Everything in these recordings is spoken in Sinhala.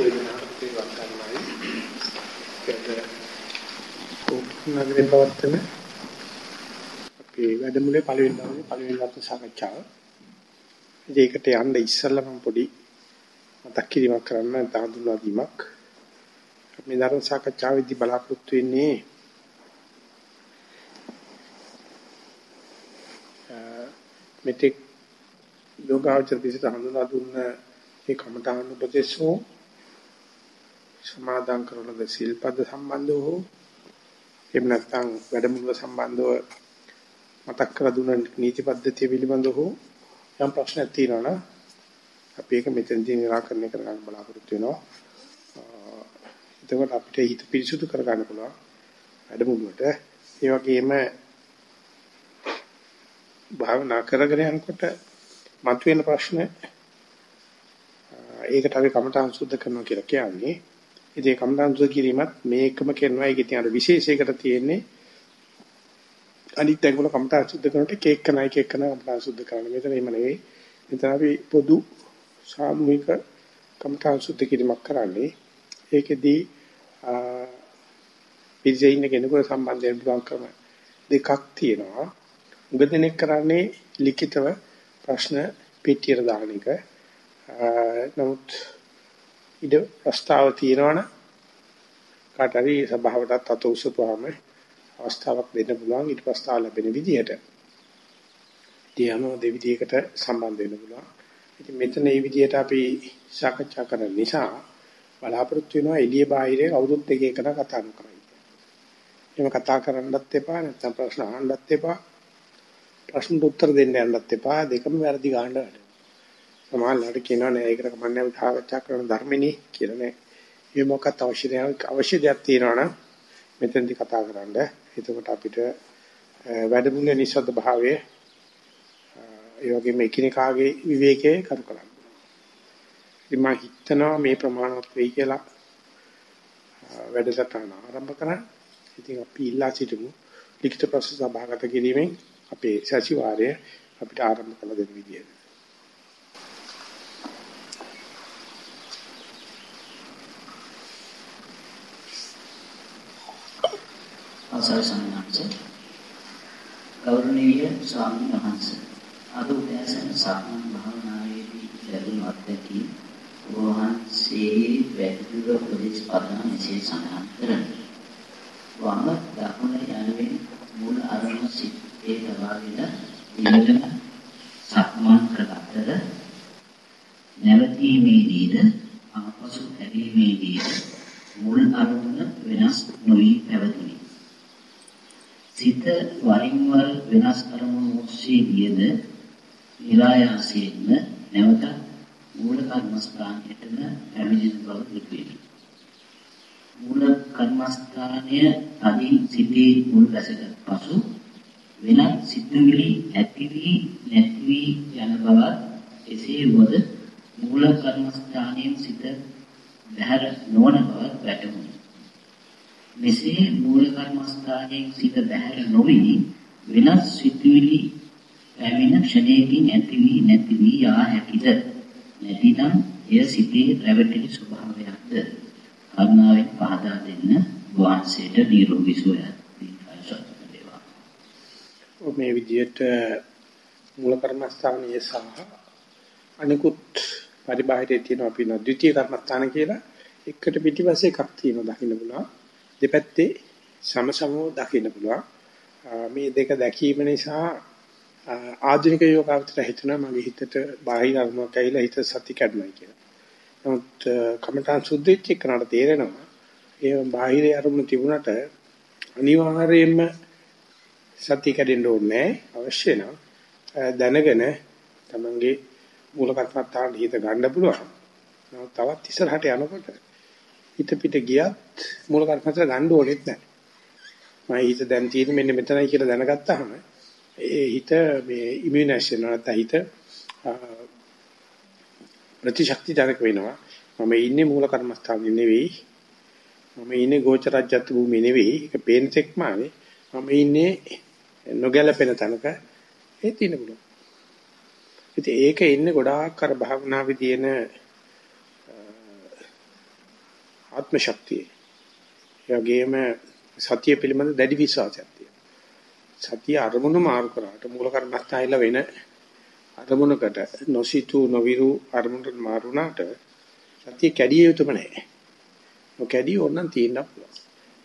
වේදනාවක් තේරුම් ගන්නයි. ඒකද උපනගරේ පවත්තන අපේ වැඩමුළුවේ පළවෙනි දවසේ පළවෙනි ධර්ම සාකච්ඡාව. ඒකට යන්න ඉස්සෙල්ලා මම පොඩි මතක් කිරීමක් කරන්න තාඳුනා දීමක්. මේ ධර්ම සාකච්ඡාවේදී බලාපොරොත්තු වෙන්නේ මෙතෙක් යෝගාචර පිළිසඳ හඳුනා දුන්න මේ කමඨාන උපදේශෝ සමාදන් කරන ද සිල්පද සම්බන්ධව හෝ එහෙම නැත්නම් වැඩමුළුව සම්බන්ධව මතක් කර දුන්න නීති පද්ධතිය පිළිබඳව හෝ යම් ප්‍රශ්නයක් තියෙනවා නම් අපි ඒක මෙතනදී निराකරණය කරගන්න බලාපොරොත්තු වෙනවා. එතකොට අපිට හිත පිරිසුදු කරගන්න පුළුවන් වැඩමුළුවට. ඒ වගේම භාවනා කරගෙන යනකොට මතුවෙන ප්‍රශ්න ඒකට අපි කමඨාන් සුද්ධ කරනවා කියලා කියන්නේ. ඉතින් කමඨාන් සුද්ධ කිරීමත් මේකම කරනවා. ඒක ඉතින් අර විශේෂයකට තියෙන්නේ අනිත් ඇඟවල කමඨාන් සුද්ධ කරනකොට කේක් කනයි කේක් කන කමඨාන් සුද්ධ කරන්න. මෙතන එහෙම නෙවෙයි. මෙතන අපි පොදු සාමූහික කමඨාන් සුද්ධ කිරීමක් කරන්නේ. ඒකෙදී පිළිසෙ ඉන්න කෙනෙකුට සම්බන්ධයෙන් පුළුවන් ක්‍රම දෙකක් තියෙනවා. උගදෙනෙක් කරන්නේ ලිඛිතව ප්‍රශ්න පෙට්ටියට දාන එක. නමුත් ඉද ප්‍රස්තාව තියෙනවනේ කාට හරි සභාවටත් අත උසපුවාම අවස්ථාවක් දෙන්න පුළුවන් ඊට ප්‍රස්තාව ලැබෙන විදිහට. තියano දෙවිදිහකට සම්බන්ධ වෙන්න පුළුවන්. ඉතින් මෙතන මේ විදිහට අපි සාකච්ඡා කරන නිසා බලාපොරොත්තු වෙනවා එළිය බාහිර කවුරුත් එක එකන කතා නොකරයි. එහෙම කතා කරන්නත් එපා නැත්නම් ප්‍රශ්න අහන්නත් එපා. ප්‍රශ්නට උත්තර දෙන්න යන්නත් එපා දෙකම වැරදි ගන්න වැඩ. සමහරවිට කියනවා නෑ ඒකට කමන්නේ අපි සාකච්ඡා කරන ධර්මෙනේ කියලා නෑ. මේ මොකක්ද අවශ්‍ය අවශ්‍ය දෙයක් තියෙනවා නම් මෙතෙන්දි කතා කරන්න. එතකොට අපිට වැඩමුළුවේ නිසද්ද භාවයේ ඒ වගේම එකිනෙකාගේ විවේකයේ කරු කරන්න. ඉතින් මම හිතනවා මේ ප්‍රමාණවත් වෙයි කියලා වැඩසටහන ආරම්භ කරන්න. ඉතින් අපි ඉල්ලා සිටිමු ලිඛිත ප්‍රශ්න සභාගත කිරීමෙන් අපේ සතිವಾರය අපිට ආරම්භ කළ දෙන විදියට. අවසර සම්මානස ගෞරවනීය ස්වාමීන් වහන්සේ අද උදෑසන සක්මන් භාවනාවේදී ලැබුණු අත්දැකීම් වහන්සේ වැඩිදුර උපදෙස් පදන මෙසේ සඳහන් කරනවා. වම දකුණ යනුවෙන් මුල් අරමුණ සිත්තේ තබාගෙන ඉඳගෙන සක්මන් කළ අතර නැවතීමේදීද ආපසු හැරීමේදීද මුල් අරමුණ වෙනස් නොවි පැවතුණි. සිත වරින් වර වෙනස් අරමුණු ඔස්සේ ගියද નિરાයාසයෙන්ම නැවත මූල කර්මස්ථානයටම පැමිණෙන බව දුටුවෙමි. මූල කර්මස්ථානය අදී සිටී මුල් දැසගත් පසු වෙනත් සිතුවිලි ඇති වී නැති වී යන බව එසේ වොද මූල කර්මස්ථානයෙන් සිත බහැර නොවන බව වැටහුණි. මෙසේ මූල කර්මස්ථානයෙන් සිත බහැර නොවි වෙනස් සිතුවිලි පැමිණ ක්ෂණයකින් ඇති වී නැති වී යා හැකිද? නැතිනම් එය සිතේ රැවටෙන ස්වභාවයක්ද? කරුණාවෙන් පහදා දෙන්න වහන්සේට නිරෝගී සුවය දීර්ඝායුෂ මේ විදිහට මූල කර්මස්ථානයේ සහ අනිකුත් පරිබාහිරයේ තියෙන අපි න ද්විතීය කර්මස්ථාන කියලා එකට පිටිපස්සේ එකක් තියෙනවා දකින්න පුළුවන්. දෙපැත්තේ සමසමව දකින්න පුළුවන් මේ දෙක දැකීම නිසා ආධුනික යෝගාවචර හිතනවා මගේ හිතට බාහිර අරමුණක් ඇවිල්ලා හිත සති කැඩුණා කියලා. නමුත් කමඨාන් සුද්ධිච්ච කරනට තේරෙනවා ඒ බාහිර අරමුණ තිබුණට අනිවාර්යයෙන්ම සති කැඩෙන්න ඕනේ අවශ්‍ය නම් දැනගෙන තමන්ගේ මූල කර්මත්තාට හිත ගන්න පුළුවන්. නමුත් තවත් ඉස්සරහට යනකොට හිත පිට ගියත් මූල කර්මත්තාට ගන්න ඕනෙත් නැහැ. මම හිත දැන් තියෙන්නේ මෙන්න මෙතනයි කියලා දැනගත්තාම ඒ හිත මේ ඉමුනේෂන් නැත්නම් හිත ප්‍රතිශක්ති ජනක වෙනවා. මම ඉන්නේ මූල කර්මස්ථානේ නෙවෙයි. මම ඉන්නේ ගෝචරජ්‍යත් භූමියේ නෙවෙයි. ඒක පේන තෙක්ම ආවේ. මම ඉන්නේ නොගැලපෙන තැනක ඒ තියෙන පුළුවන්. ඉතින් ඒක ඉන්නේ ගොඩාක් අර භාවනාවේ තියෙන ආත්ම ශක්තිය. එයාගේම සතිය පිළිබඳ දැඩි විශ්වාසයක් තියෙනවා. සතිය අරමුණු මාරු කරාට මූල කර්මස්ථායල වෙන අරමුණකට නොසිතු නොවිරු අරමුණට මාරුණාට සතිය කැඩිය යුතුම නැහැ. නොකැඩී ඕනනම් තියෙන්න පුළුවන්.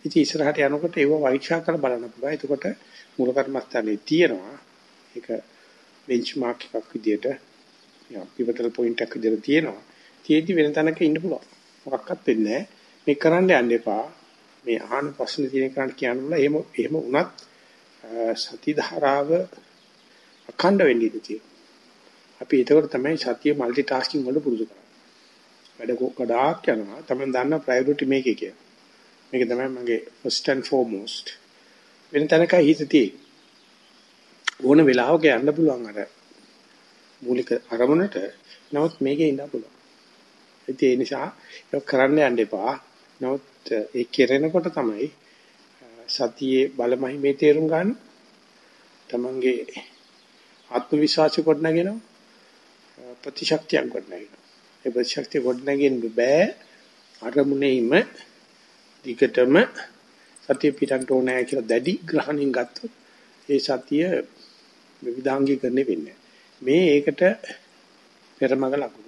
ඉතින් ඉස්සරහට යනකොට ඒව පරීක්ෂා කරලා බලන්න පුළුවන්. එතකොට මූල කර්මස්ථානේ තියෙනවා. ඒක බෙන්ච්මාර්ක් එකක් විදියට පිවටල් පොයින්ට් එකක් විදියට තියෙනවා. තියෙදි වෙන තැනක ඉන්න පුළුවන්. මොකක්වත් වෙන්නේ නැහැ. මේක කරන්න යන්න එපා. මේ අහන ප්‍රශ්න තියෙන කරන්න කියන්න බලා එහෙම එහෙම වුණත් සති ධාරාව අඛණ්ඩ වෙන්න ඉඩ තියෙනවා. අපි ඒකවල තමයි සතිය মালටි ටාස්කින් වල පුරුදු කරන්නේ. වැඩ ගොඩාක් යනවා. තමයි දන්න ප්‍රයොරිටි මේකේ කියලා. මේක තමයි මගේ first and foremost. වෙන තැනකයි හිත තියෙන්නේ. ඕන වෙලාවක යන්න පුළුවන් අර මූලික අරමුණට. නමුත් මේකේ ඉන්න පුළුවන්. ඒ නිසා ඒක කරන්න යන්න එපා. නමුත් ඒ කෙරෙනකොට තමයි සතියේ බලමහිමේ තේරුම් ගන්න. තමන්ගේ ආත්ම විශ්වාසය කොට නැගෙනවා. ප්‍රතිශක්තියක් කොට නැගෙනවා. ඒ ප්‍රතිශක්තිය කොට නැගෙන්න බෑ. අරමුණේම දිගටම සතිය පිටන්ට ඕනෑ කියලා දැඩි ග්‍රහණින් ගත්තොත් ඒ සතිය විවිධාංගීකරණය වෙන්නේ. මේ ඒකට පෙරමග ලකුණු.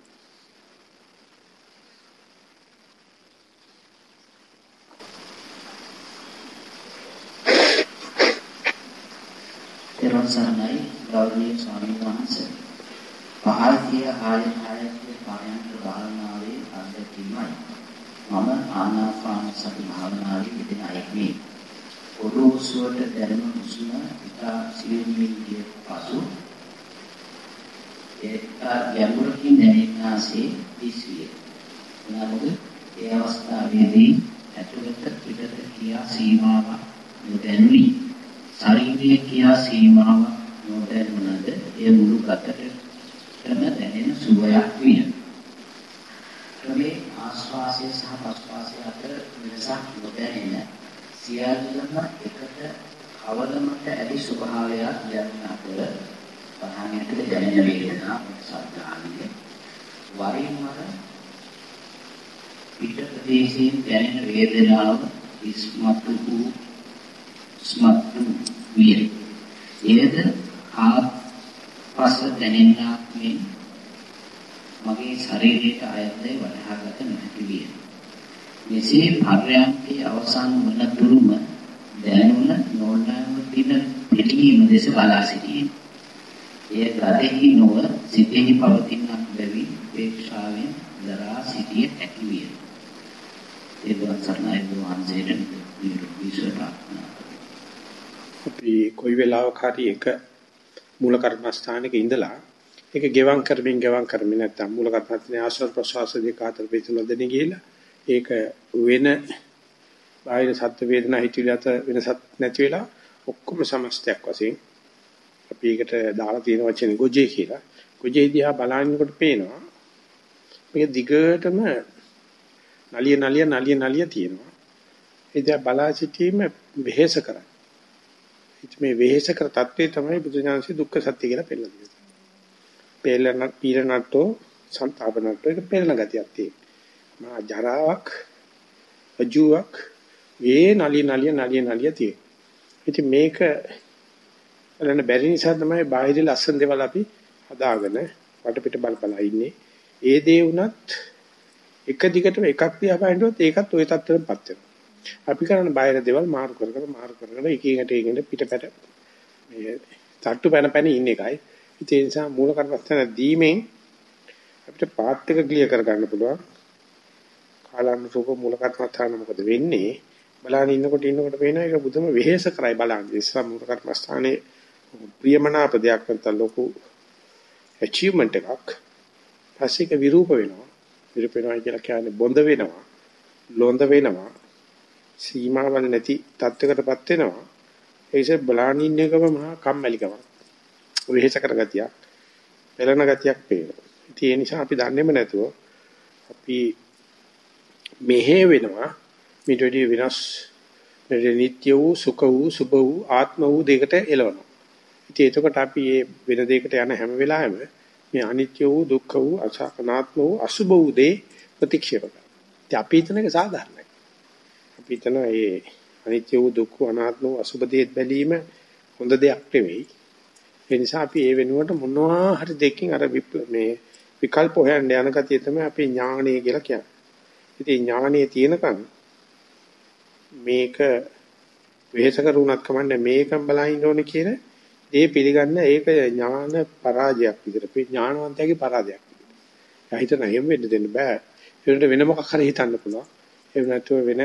සරණයි ගෞරවනීය ස්වාමීන් වහන්සේ. පහල්තිය ආයත ආයතේ පායන්ත භාවනාවේ අධ්‍යක්ීමයි. මම ආනාපාන සති භාවනාවේ යෙදෙන අයෙක්මි. ඔරෝසුවට දැනෙන හුස්ම ඉතා සියුම්මින් ගිය පසු ඒ ගැඹුරකින් දැනෙනාසේ දිස්විය. නමුත් ඒ අවස්ථාවේදී ඇතුළත පිටත කියා සීමාවක් නොදැනුනි. ශරීරයේ කියා සීමාව නොදැනුණද ඒ මුළු ගතටම දැනෙන සුවයක් විය. ක්‍රමේ ආස්වාසය සහ ප්‍රස්වාසය අතර වෙනසක් නොදැනෙන සියල්ලම එකට කවදමට ඇති ස්වභාවයක් දැනෙන අතර පහනකට දැනෙන වේදනා සද්දානිය වරින් වර පිට ප්‍රදේශයෙන් දැනෙන වේදනාව ඉස්මතු වූ ස්මතු විය. එයද ආපස දැනෙන්නාක් මෙන් මගේ ශරීරයට අයත්දයි වටහාගත නොහැකි විය. මෙසේ පර්යන්කේ අවසන් වන තුරුම දැනුණ නොනවතින පිළිම දෙස බලා සිටියේ. එය ගතෙහි නොව සිතෙහි පවතින බැවින් උපේක්ෂාවෙන් දරා සිටිය හැකි විය. ඒ වන්සර්ණයි වහන්සේට නිරෝගී සුව ප්‍රාර්ථනා අපි කොයි වෙලාවක හරි එක මූල කර්මස්ථානයක ඉඳලා ඒක ගෙවම් කරමින් ගෙවම් කරමින් නැත්තම් මූල කර්මස්ථානයේ ආශ්‍රව ප්‍රසවාස දෙක අතර පිටුනොදෙන ගිහිලා ඒක වෙන බාහිර සත්ත්ව වේදනා හිතවිලි අතර වෙනසක් නැති වෙලා ඔක්කොම සමස්තයක් වශයෙන් අපි ඒකට දාලා තියෙන වචනේ ගොජේ කියලා. ගොජේ දිහා බලනකොට පේනවා මේක දිගටම නලිය නලිය නලිය නලිය තියෙනවා. ඒ දිහා බලා සිටීම වෙහෙස ඉතින් මේ වෙහෙසකර தત્ත්වය තමයි බුදුජානසී දුක්ඛ සත්‍ය කියලා පෙන්නලා දෙන්නේ. පෙළන පීරණට්ටෝ සන්තාපනට්ටෝ එක පෙළන ගතියක් තියෙනවා. මා ජරාවක් අජුවක් වේ නලිය නලිය නලිය නලිය තියෙනවා. ඉතින් මේක වලන බැරි නිසා තමයි බාහිර ලස්සන දේවල් අපි හදාගෙන වටපිට බල බල ඉන්නේ. ඒ දේ වුණත් එක දිගටම එකක් දිහා බලනකොට ඒකත් ওই තත්ත්වෙටපත් වෙනවා. අපි කරන්නේ බාහිර දේවල් මාරු කර කර මාරු කර කර එක එකට එකට පිටපැට මේ තට්ටු පැන පැන ඉන්න එකයි. ඒ නිසා මූල කර්මස්ථාන දීමෙන් අපිට පාත් එක ක්ලියර් කර ගන්න පුළුවන්. කාලානුරූප මූල කර්මස්ථාන මොකද වෙන්නේ? බලන්න ඉන්නකොට ඉන්නකොට පේනවා ඒක බුදුම වෙහෙස කරයි බලන්න. ඉස්ලා මූල කර්මස්ථානේ ප්‍රියමනාප දෙයක් නැත්නම් ලොකු achievement එකක්. පස්සේ ඒක විරූප වෙනවා. විරූප වෙනවා කියලා කියන්නේ බොඳ වෙනවා. ලොඳ වෙනවා. සීමාවල් නැති තත්වයකටපත් වෙනවා. ඒකේ බලානින් එකම මහා කම්මැලිකමක්. වෙහෙස කරගතියක්. පෙළෙන ගතියක් පේනවා. ඉතින් ඒ නිසා අපි දන්නේම නැතුව අපි මෙහෙ වෙනවා මිටඩි විනාශ නිත්‍ය වූ සුඛ වූ සුභ වූ ආත්ම වූ දෙයකට එළවනවා. ඉතින් එතකොට අපි මේ වෙන දෙයකට යන හැම වෙලාවෙම මේ අනිත්‍ය වූ දුක්ඛ වූ අසකනාත්ම වූ අසුභ වූ දේ ප්‍රතික්ෂේප කරනවා. ඉතින් අපි හිතන එක සාධාරණයි. අපි හිතන ඒ අනිත්‍ය වූ දුක්ඛ අනාත්ම වූ අසුබ දෙයක් බැලීම හොඳ දෙයක් නෙවෙයි. ඒ නිසා අපි ඒ වෙනුවට මොනවා හරි දෙකකින් අර මේ විකල්ප හොයන්න යන ගතිය තමයි අපි ඥානය කියලා කියන්නේ. ඉතින් ඥානයේ තියෙනකන් මේක වෙහෙස කරුණක් කමන්නේ මේකම බලහින්න ඕනේ කියන දේ පිළිගන්න ඒක ඥාන පරාජයක් විදිහට ඥානවන්තයාගේ පරාජයක් විදිහට. එයා හිතන එහෙම වෙන්න දෙන්න බෑ. ඒකට වෙන මොකක් හරි හිතන්න පුළුවන්. එහෙම නැතුව වෙන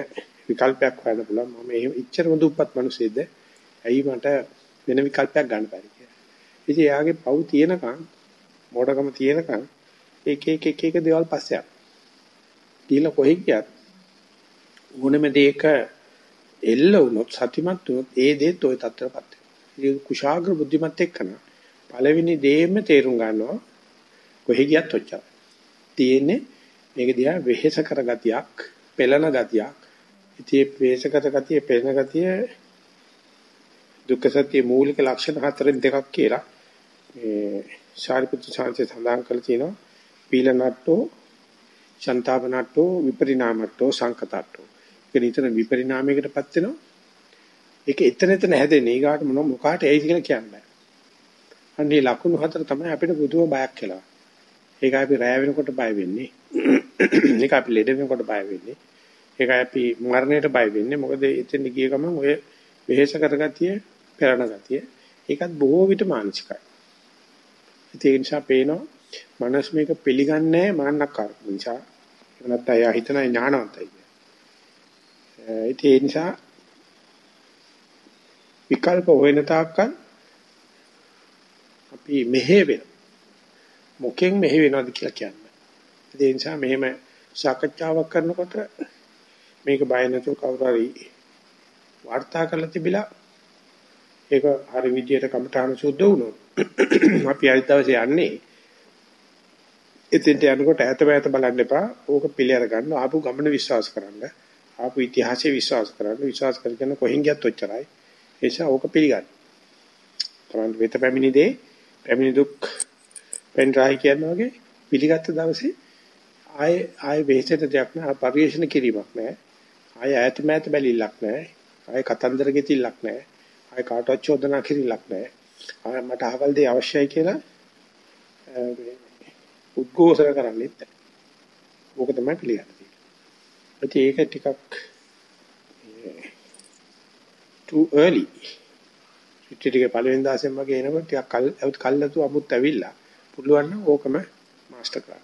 විකල්පයක් හොයන්න පුළුවන්. මම එහෙම ඉච්චරම දුප්පත් මිනිස්සෙක්ද? ඇයි මට වෙන විකල්පයක් ගන්න බැරි කියලා. ඉතින් එයාගේ පව් තියෙනකන් මොඩකම තියෙනකන් එක එක එක එක දේවල් පස්සේ යනවා. කියලා කොහෙ ගියත් ඕනෙම දෙයක එල්ල වුණොත් සතිමත් වුණොත් ඒ දේත් ওই තත්ත්වයටපත් වෙනවා. ඒ කුශාග්‍ර බුද්ධිමත් එක්කන පළවෙනි දේෙම තේරුම් ගන්නවා කොහෙ ගියත් ඔච්චරයි. තියෙන්නේ මේක දිහා වෙහෙස කරගතියක්, පෙළන ගතියක්. ඉතින් වෙහෙස කරගතිය, පෙළන ගතිය දුක්ඛ සත්‍ය මූලික ලක්ෂණ හතරෙන් දෙකක් කියලා මේ ශාරිපුත්‍ර සාංශය සඳහන් කරලා තියෙනවා. පීලනට්ටෝ, චන්තාවනට්ටෝ, විපරිණාමට්ටෝ, සංකතට්ටෝ. ඒක නිතර විපරිණාමයකටපත් වෙනවා. ඒක එතන එතන හැදෙන ඊගාට මොන මොකාට එයිද කියලා කියන්න බෑ. අන්නේ ලකුණු හතර තමයි අපිට පුදුම බයක් කියලා. ඒක අපි රැය වෙනකොට බය වෙන්නේ. ඒක අපි ලෙඩ වෙනකොට බය වෙන්නේ. ඒක අපි මරණයට බය වෙන්නේ. මොකද එතෙන් ගිය ගමන් ඔය වෙහෙස කරගතිය, පෙරණ ගතිය ඒකත් බොහෝ විට මානසිකයි. ඒ නිසා පේනවා මනස් මේක පිළිගන්නේ මාන්නක්කාර නිසා. ඒක නැත්නම් එයා හිතන ඥානවන්තයි. ඒ නිසා විකල්ප හොයන තාක්කල් අපි මෙහෙ වෙන මොකෙන් මෙහෙ වෙනවද කියලා කියන්නේ. ඒ නිසා මෙහෙම සාකච්ඡාවක් කරනකොට මේක බය නැතුව කවුරු හරි වාර්තා කරලා තිබිලා ඒක හරි විදියට කමඨාන සුද්ධ වුණොත් අපි අනිත් දවසේ යන්නේ එතෙන්ට යනකොට ඈත බෑත බලන්න එපා. ඕක පිළිඅර ගන්න ආපු ගමන විශ්වාස කරන්න. ආපු ඉතිහාසය විශ්වාස කරන්න. විශ්වාස කරගෙන කොහෙන් ගියත් ඔච්චරයි. ඒ නිසා ඕක පිළිගන්න. තමයි වෙත පැමිණි දේ පැමිණි දුක් පෙන්රායි කියන වගේ පිළිගත්ත දවසේ ආයේ ආයේ වෙහෙසට දෙයක් නෑ පරිශන කිරීමක් නෑ. ආයේ ඈත මෑත බැලිල්ලක් නෑ. ආයේ කතන්දර ගෙතිල්ලක් නෑ. ආයේ කාටවත් චෝදනා කිරිල්ලක් නෑ. ආයේ මට අහවල් දේ අවශ්‍යයි කියලා උද්ඝෝෂණ කරන්නෙත් ඕක තමයි පිළිගන්නේ. ඒක ටිකක් too early. රිට්‍රීට් එක පළවෙනි දාසෙන් වගේ එනකොට ටිකක් කල් කල්ලාතු අමුත් ඇවිල්ලා. පුළුවන් නම් ඕකම මාස්ටර් කරන්න.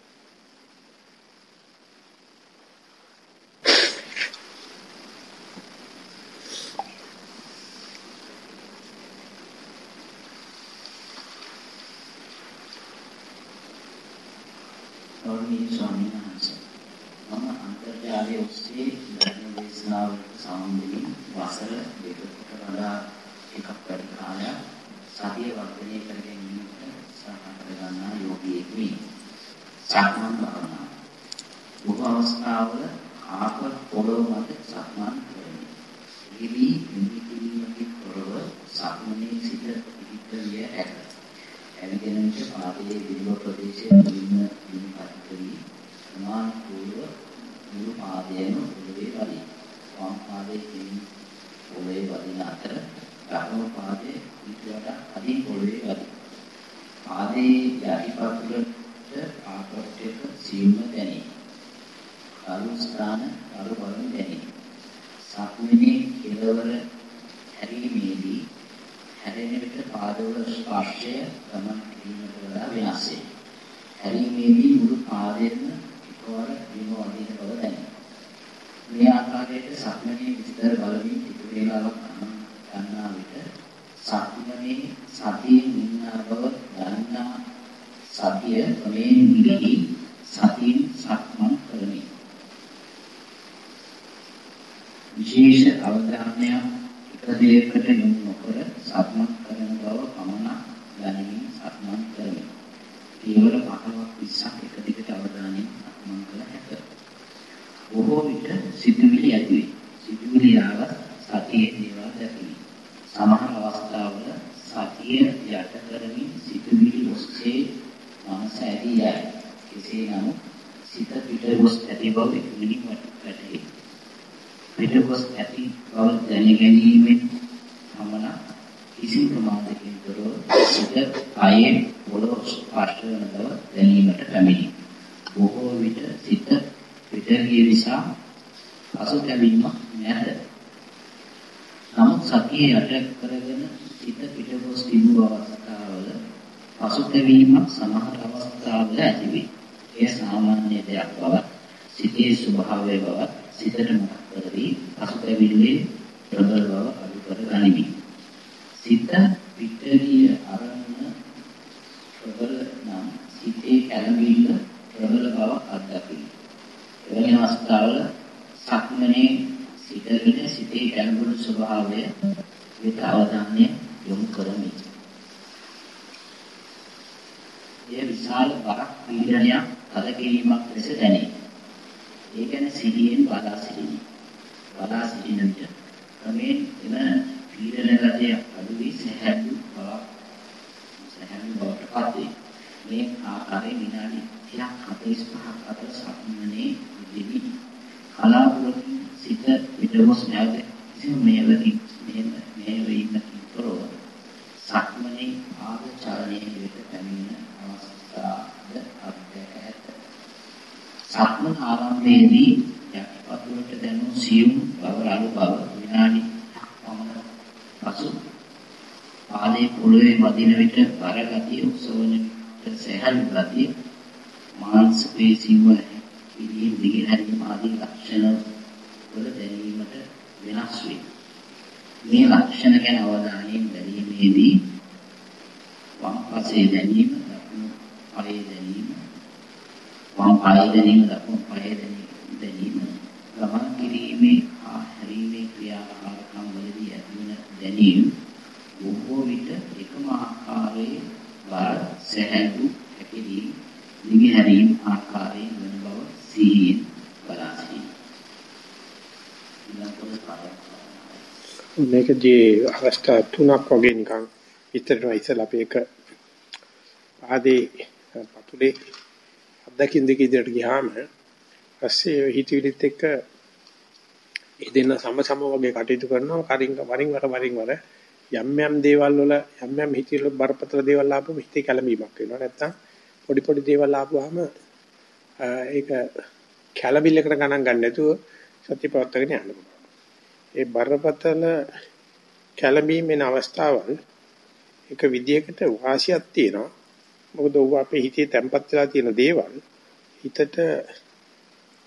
ගෞරවනීය ස්වාමීන් වහන්සේ මම අන්තර්ජාලයේ ඔස්සේ ධර්ම දේශනාවලට සම්බන්ධ වසර දෙකකට වඩා එකක් වැඩි කාලයක් සතිය වර්ධනය කර ගැනීමට සහ කරගන්නා යෝගීෙක් වී සක්මන් භාවනාව බොහෝ අවස්ථාවල ආප පොළොව මත සක්මන් කරමි. ඉවි නිමිතිමකින් තොරව සක්මනේ සිට පිහිටිය හැක. ඇවිදින විට පාදයේ විලුව ප්‍රදේශයේ මුලින්ම විනිපත් කරී සමාන පූර්ව මුළු පාදයම පොළවේ වදී. වම් පාදයේ කින් පොළවේ වදින අතර දකුණු පාදයේ විද්‍යාවට අදින් පොළවේ වදී. පාදයේ යටිපතුලට ආකර්ෂක සීම දැනේ. කලු ස්ථාන කලු බලන දැනේ. සක්මනේ කෙළවර හැරීමේදී හැරෙන විට පාදවල ස්පර්ශය ගමන් කිරීමට වඩා වෙනස් වේ. හැරීමේදී මුළු පාදයෙන්ම එකවර බිම වදින බව දැනේ. මේ ආකාරයට සක්මනේ විස්තර බලමින් ටික වේලාවක් ගන්නා විට සක්මනේ සතියෙන් ඉන්නා බව දන්නා සතිය මේ නිවිලි සතියෙන් සක්මන් කරමි. විශේෂ අවධානයක් එක දෙයකට යොමු නොකර සක්මන් කරන බව පමණක් දැනමින් සක්මන් කරමි. කේවල පහවක් 20ක් එක දිගට අවධානයෙන් සක්මන් කළ හැකිය. බොහෝ විට සිතුවිලි ඇති වේ. සිතුවිලි ආව සතියේ දේවල් දැකීම. සමහර අවස්ථාවල සතිය යට කරමින් සිතුවිලි ඔස්සේ මනස ඇදී යයි. කෙසේ නමුත් සිත පිට ගොස් ඇති බව මිනිමට පිටකොස් ඇති බව දැනගැනීමෙන් පමණ කිසිම ප්‍රමාදකින් තොරව සිත කයේ පොළොව ස්පර්ශ වන බව දැනීමට පැමිණි. බොහෝ විට සිත පිටගිය නිසා පසුතැවීමක් නැත. නමුත් සතිය යට කරගෙන සිත පිටකොස් තිබූ අවස්ථාවල පසුතැවීමක් සමහර අවස්ථාවල ඇතිවේ. එය සාමාන්‍ය දෙයක් බවත් සිතේ ස්වභාවය බවත් සිතට මොකක්දදී පසුතැවිල්ලේ ප්‍රබල බව අඩු කර ගනිමි. සිත පිටගිය අරමුණ ප්‍රබල නම් සිතේ කැළඹිල්ල ප්‍රබල බව අත්දකිමි. එවැනි අවස්ථාවල සක්මනේ සිතගෙන සිතේ කැළඹුණු ස්වභාවය වෙත අවධානය යොමු කරමි. එය විශාල බරක් පීඩනයක් කලකිරීමක් ලෙස දැනේ. ඒ ගැන සිහියෙන් බලා සිටිමි. බලා සිටින විට ක්‍රමයෙන් එම පීඩන ගතිය අඩු වී සහැල්ලු බවක් සහැල්ලු බවට පත් වේ. මේ ආකාරයෙන් විනාඩි 30ක් 45ක් අතර සම්මනේ විදිහි කලාපුරකින් සිත විදවස් නැවත කිසිම මේවකින් මෙහෙම මෙහෙවීමකින් තොරව සක්මනේ ආචාරණයේ වෙත පැමිණ අවස්ථාද අත්දැක ඇත. සක්මන් ආරම්භයේදී යටිපතුලට දැනුණු සියුම් බව රළු බව විනාඩි පමණ පසු පාදයේ පොළවේ වදින විට බර ගතිය උසවන විට සැහැල්ලු ගතිය මාංශ පේශී වල පිළිම් දිගහැරීම ආදී ලක්ෂණ වල දැනීමට වෙනස් වේ. මේ ලක්ෂණ ගැන අවධානයෙන් බැලීමේදී වම් පසේ දැනීම දකුණු පායේ දැනීම වම් පායේ දැනීම දකුණු පායේ දැනීම ගමන් කිරීමේ හා හැරීමේ ක්‍රියාකාරකම් වලදී ඇතිවන දැනීම බොහෝ විට එකම ආකාරයේ බර සැහැල්ලු හැකිලි නිවිහැරීම් ආකාරයෙන් වන බව සිහියෙන් බලා සිටිනවා. මේකදී අවස්ථා තුනක් වගේ නිකන් ඉතරනවා ඉතල අපි එක ආදී පතුලේ අත්දකින් දෙක ඉදිරියට ගියාම පස්සේ හිතවිලිත් එක්ක ඒ දෙන්න සම සම වගේ කටයුතු කරනවා කරින් වරින් වර වරින් වර යම් යම් දේවල් වල යම් යම් හිතවිලි බරපතල දේවල් ආපුවම හිතේ කැළඹීමක් වෙනවා නැත්තම් පොඩි පොඩි දේවල් ආපුවාම ඒක කැළඹිල්ලකට ගණන් ගන්න නැතුව සත්‍ය පවත්වාගෙන යන්න පුළුවන්. ඒ බරපතල කැළඹීම් වෙන අවස්ථාවල් එක විදියකට වාසියක් තියෙනවා. මොකද ඔව අපේ හිතේ තැම්පත් වෙලා තියෙන දේවල් හිතට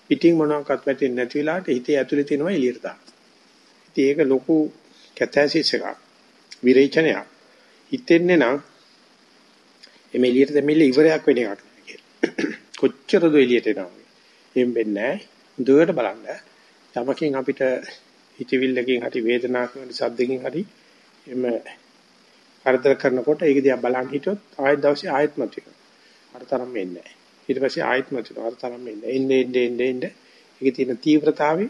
පිටින් මොනවාක්වත් වැටෙන්නේ නැති වෙලාවට හිතේ ඇතුලේ තියෙනවා එළියට දාන්න. ඉතින් ඒක ලොකු කැතැසිස් එකක්. විරේචනයක්. හිතෙන්නේ නම් එමෙ එළියට දෙමිල්ල ඉවරයක් වෙන එකක් කොච්චර දෝ එළියට එනවා. එහෙම වෙන්නේ නැහැ. දුවට බලන්න. යමකින් අපිට හිතවිල්ලකින් හරි වේදනාවකින් හරි සද්දකින් හරි එම කරදර කරනකොට ඒක දිහා බලන් හිටියොත් ආයෙත් දවසේ ආයෙත් මත වෙනවා. අර තරම් වෙන්නේ නැහැ. ඊට පස්සේ ආයෙත් මත වෙනවා. අර තරම් වෙන්නේ. එන්නේ එන්නේ එන්නේ එන්නේ ඒකේ තියෙන තීව්‍රතාවය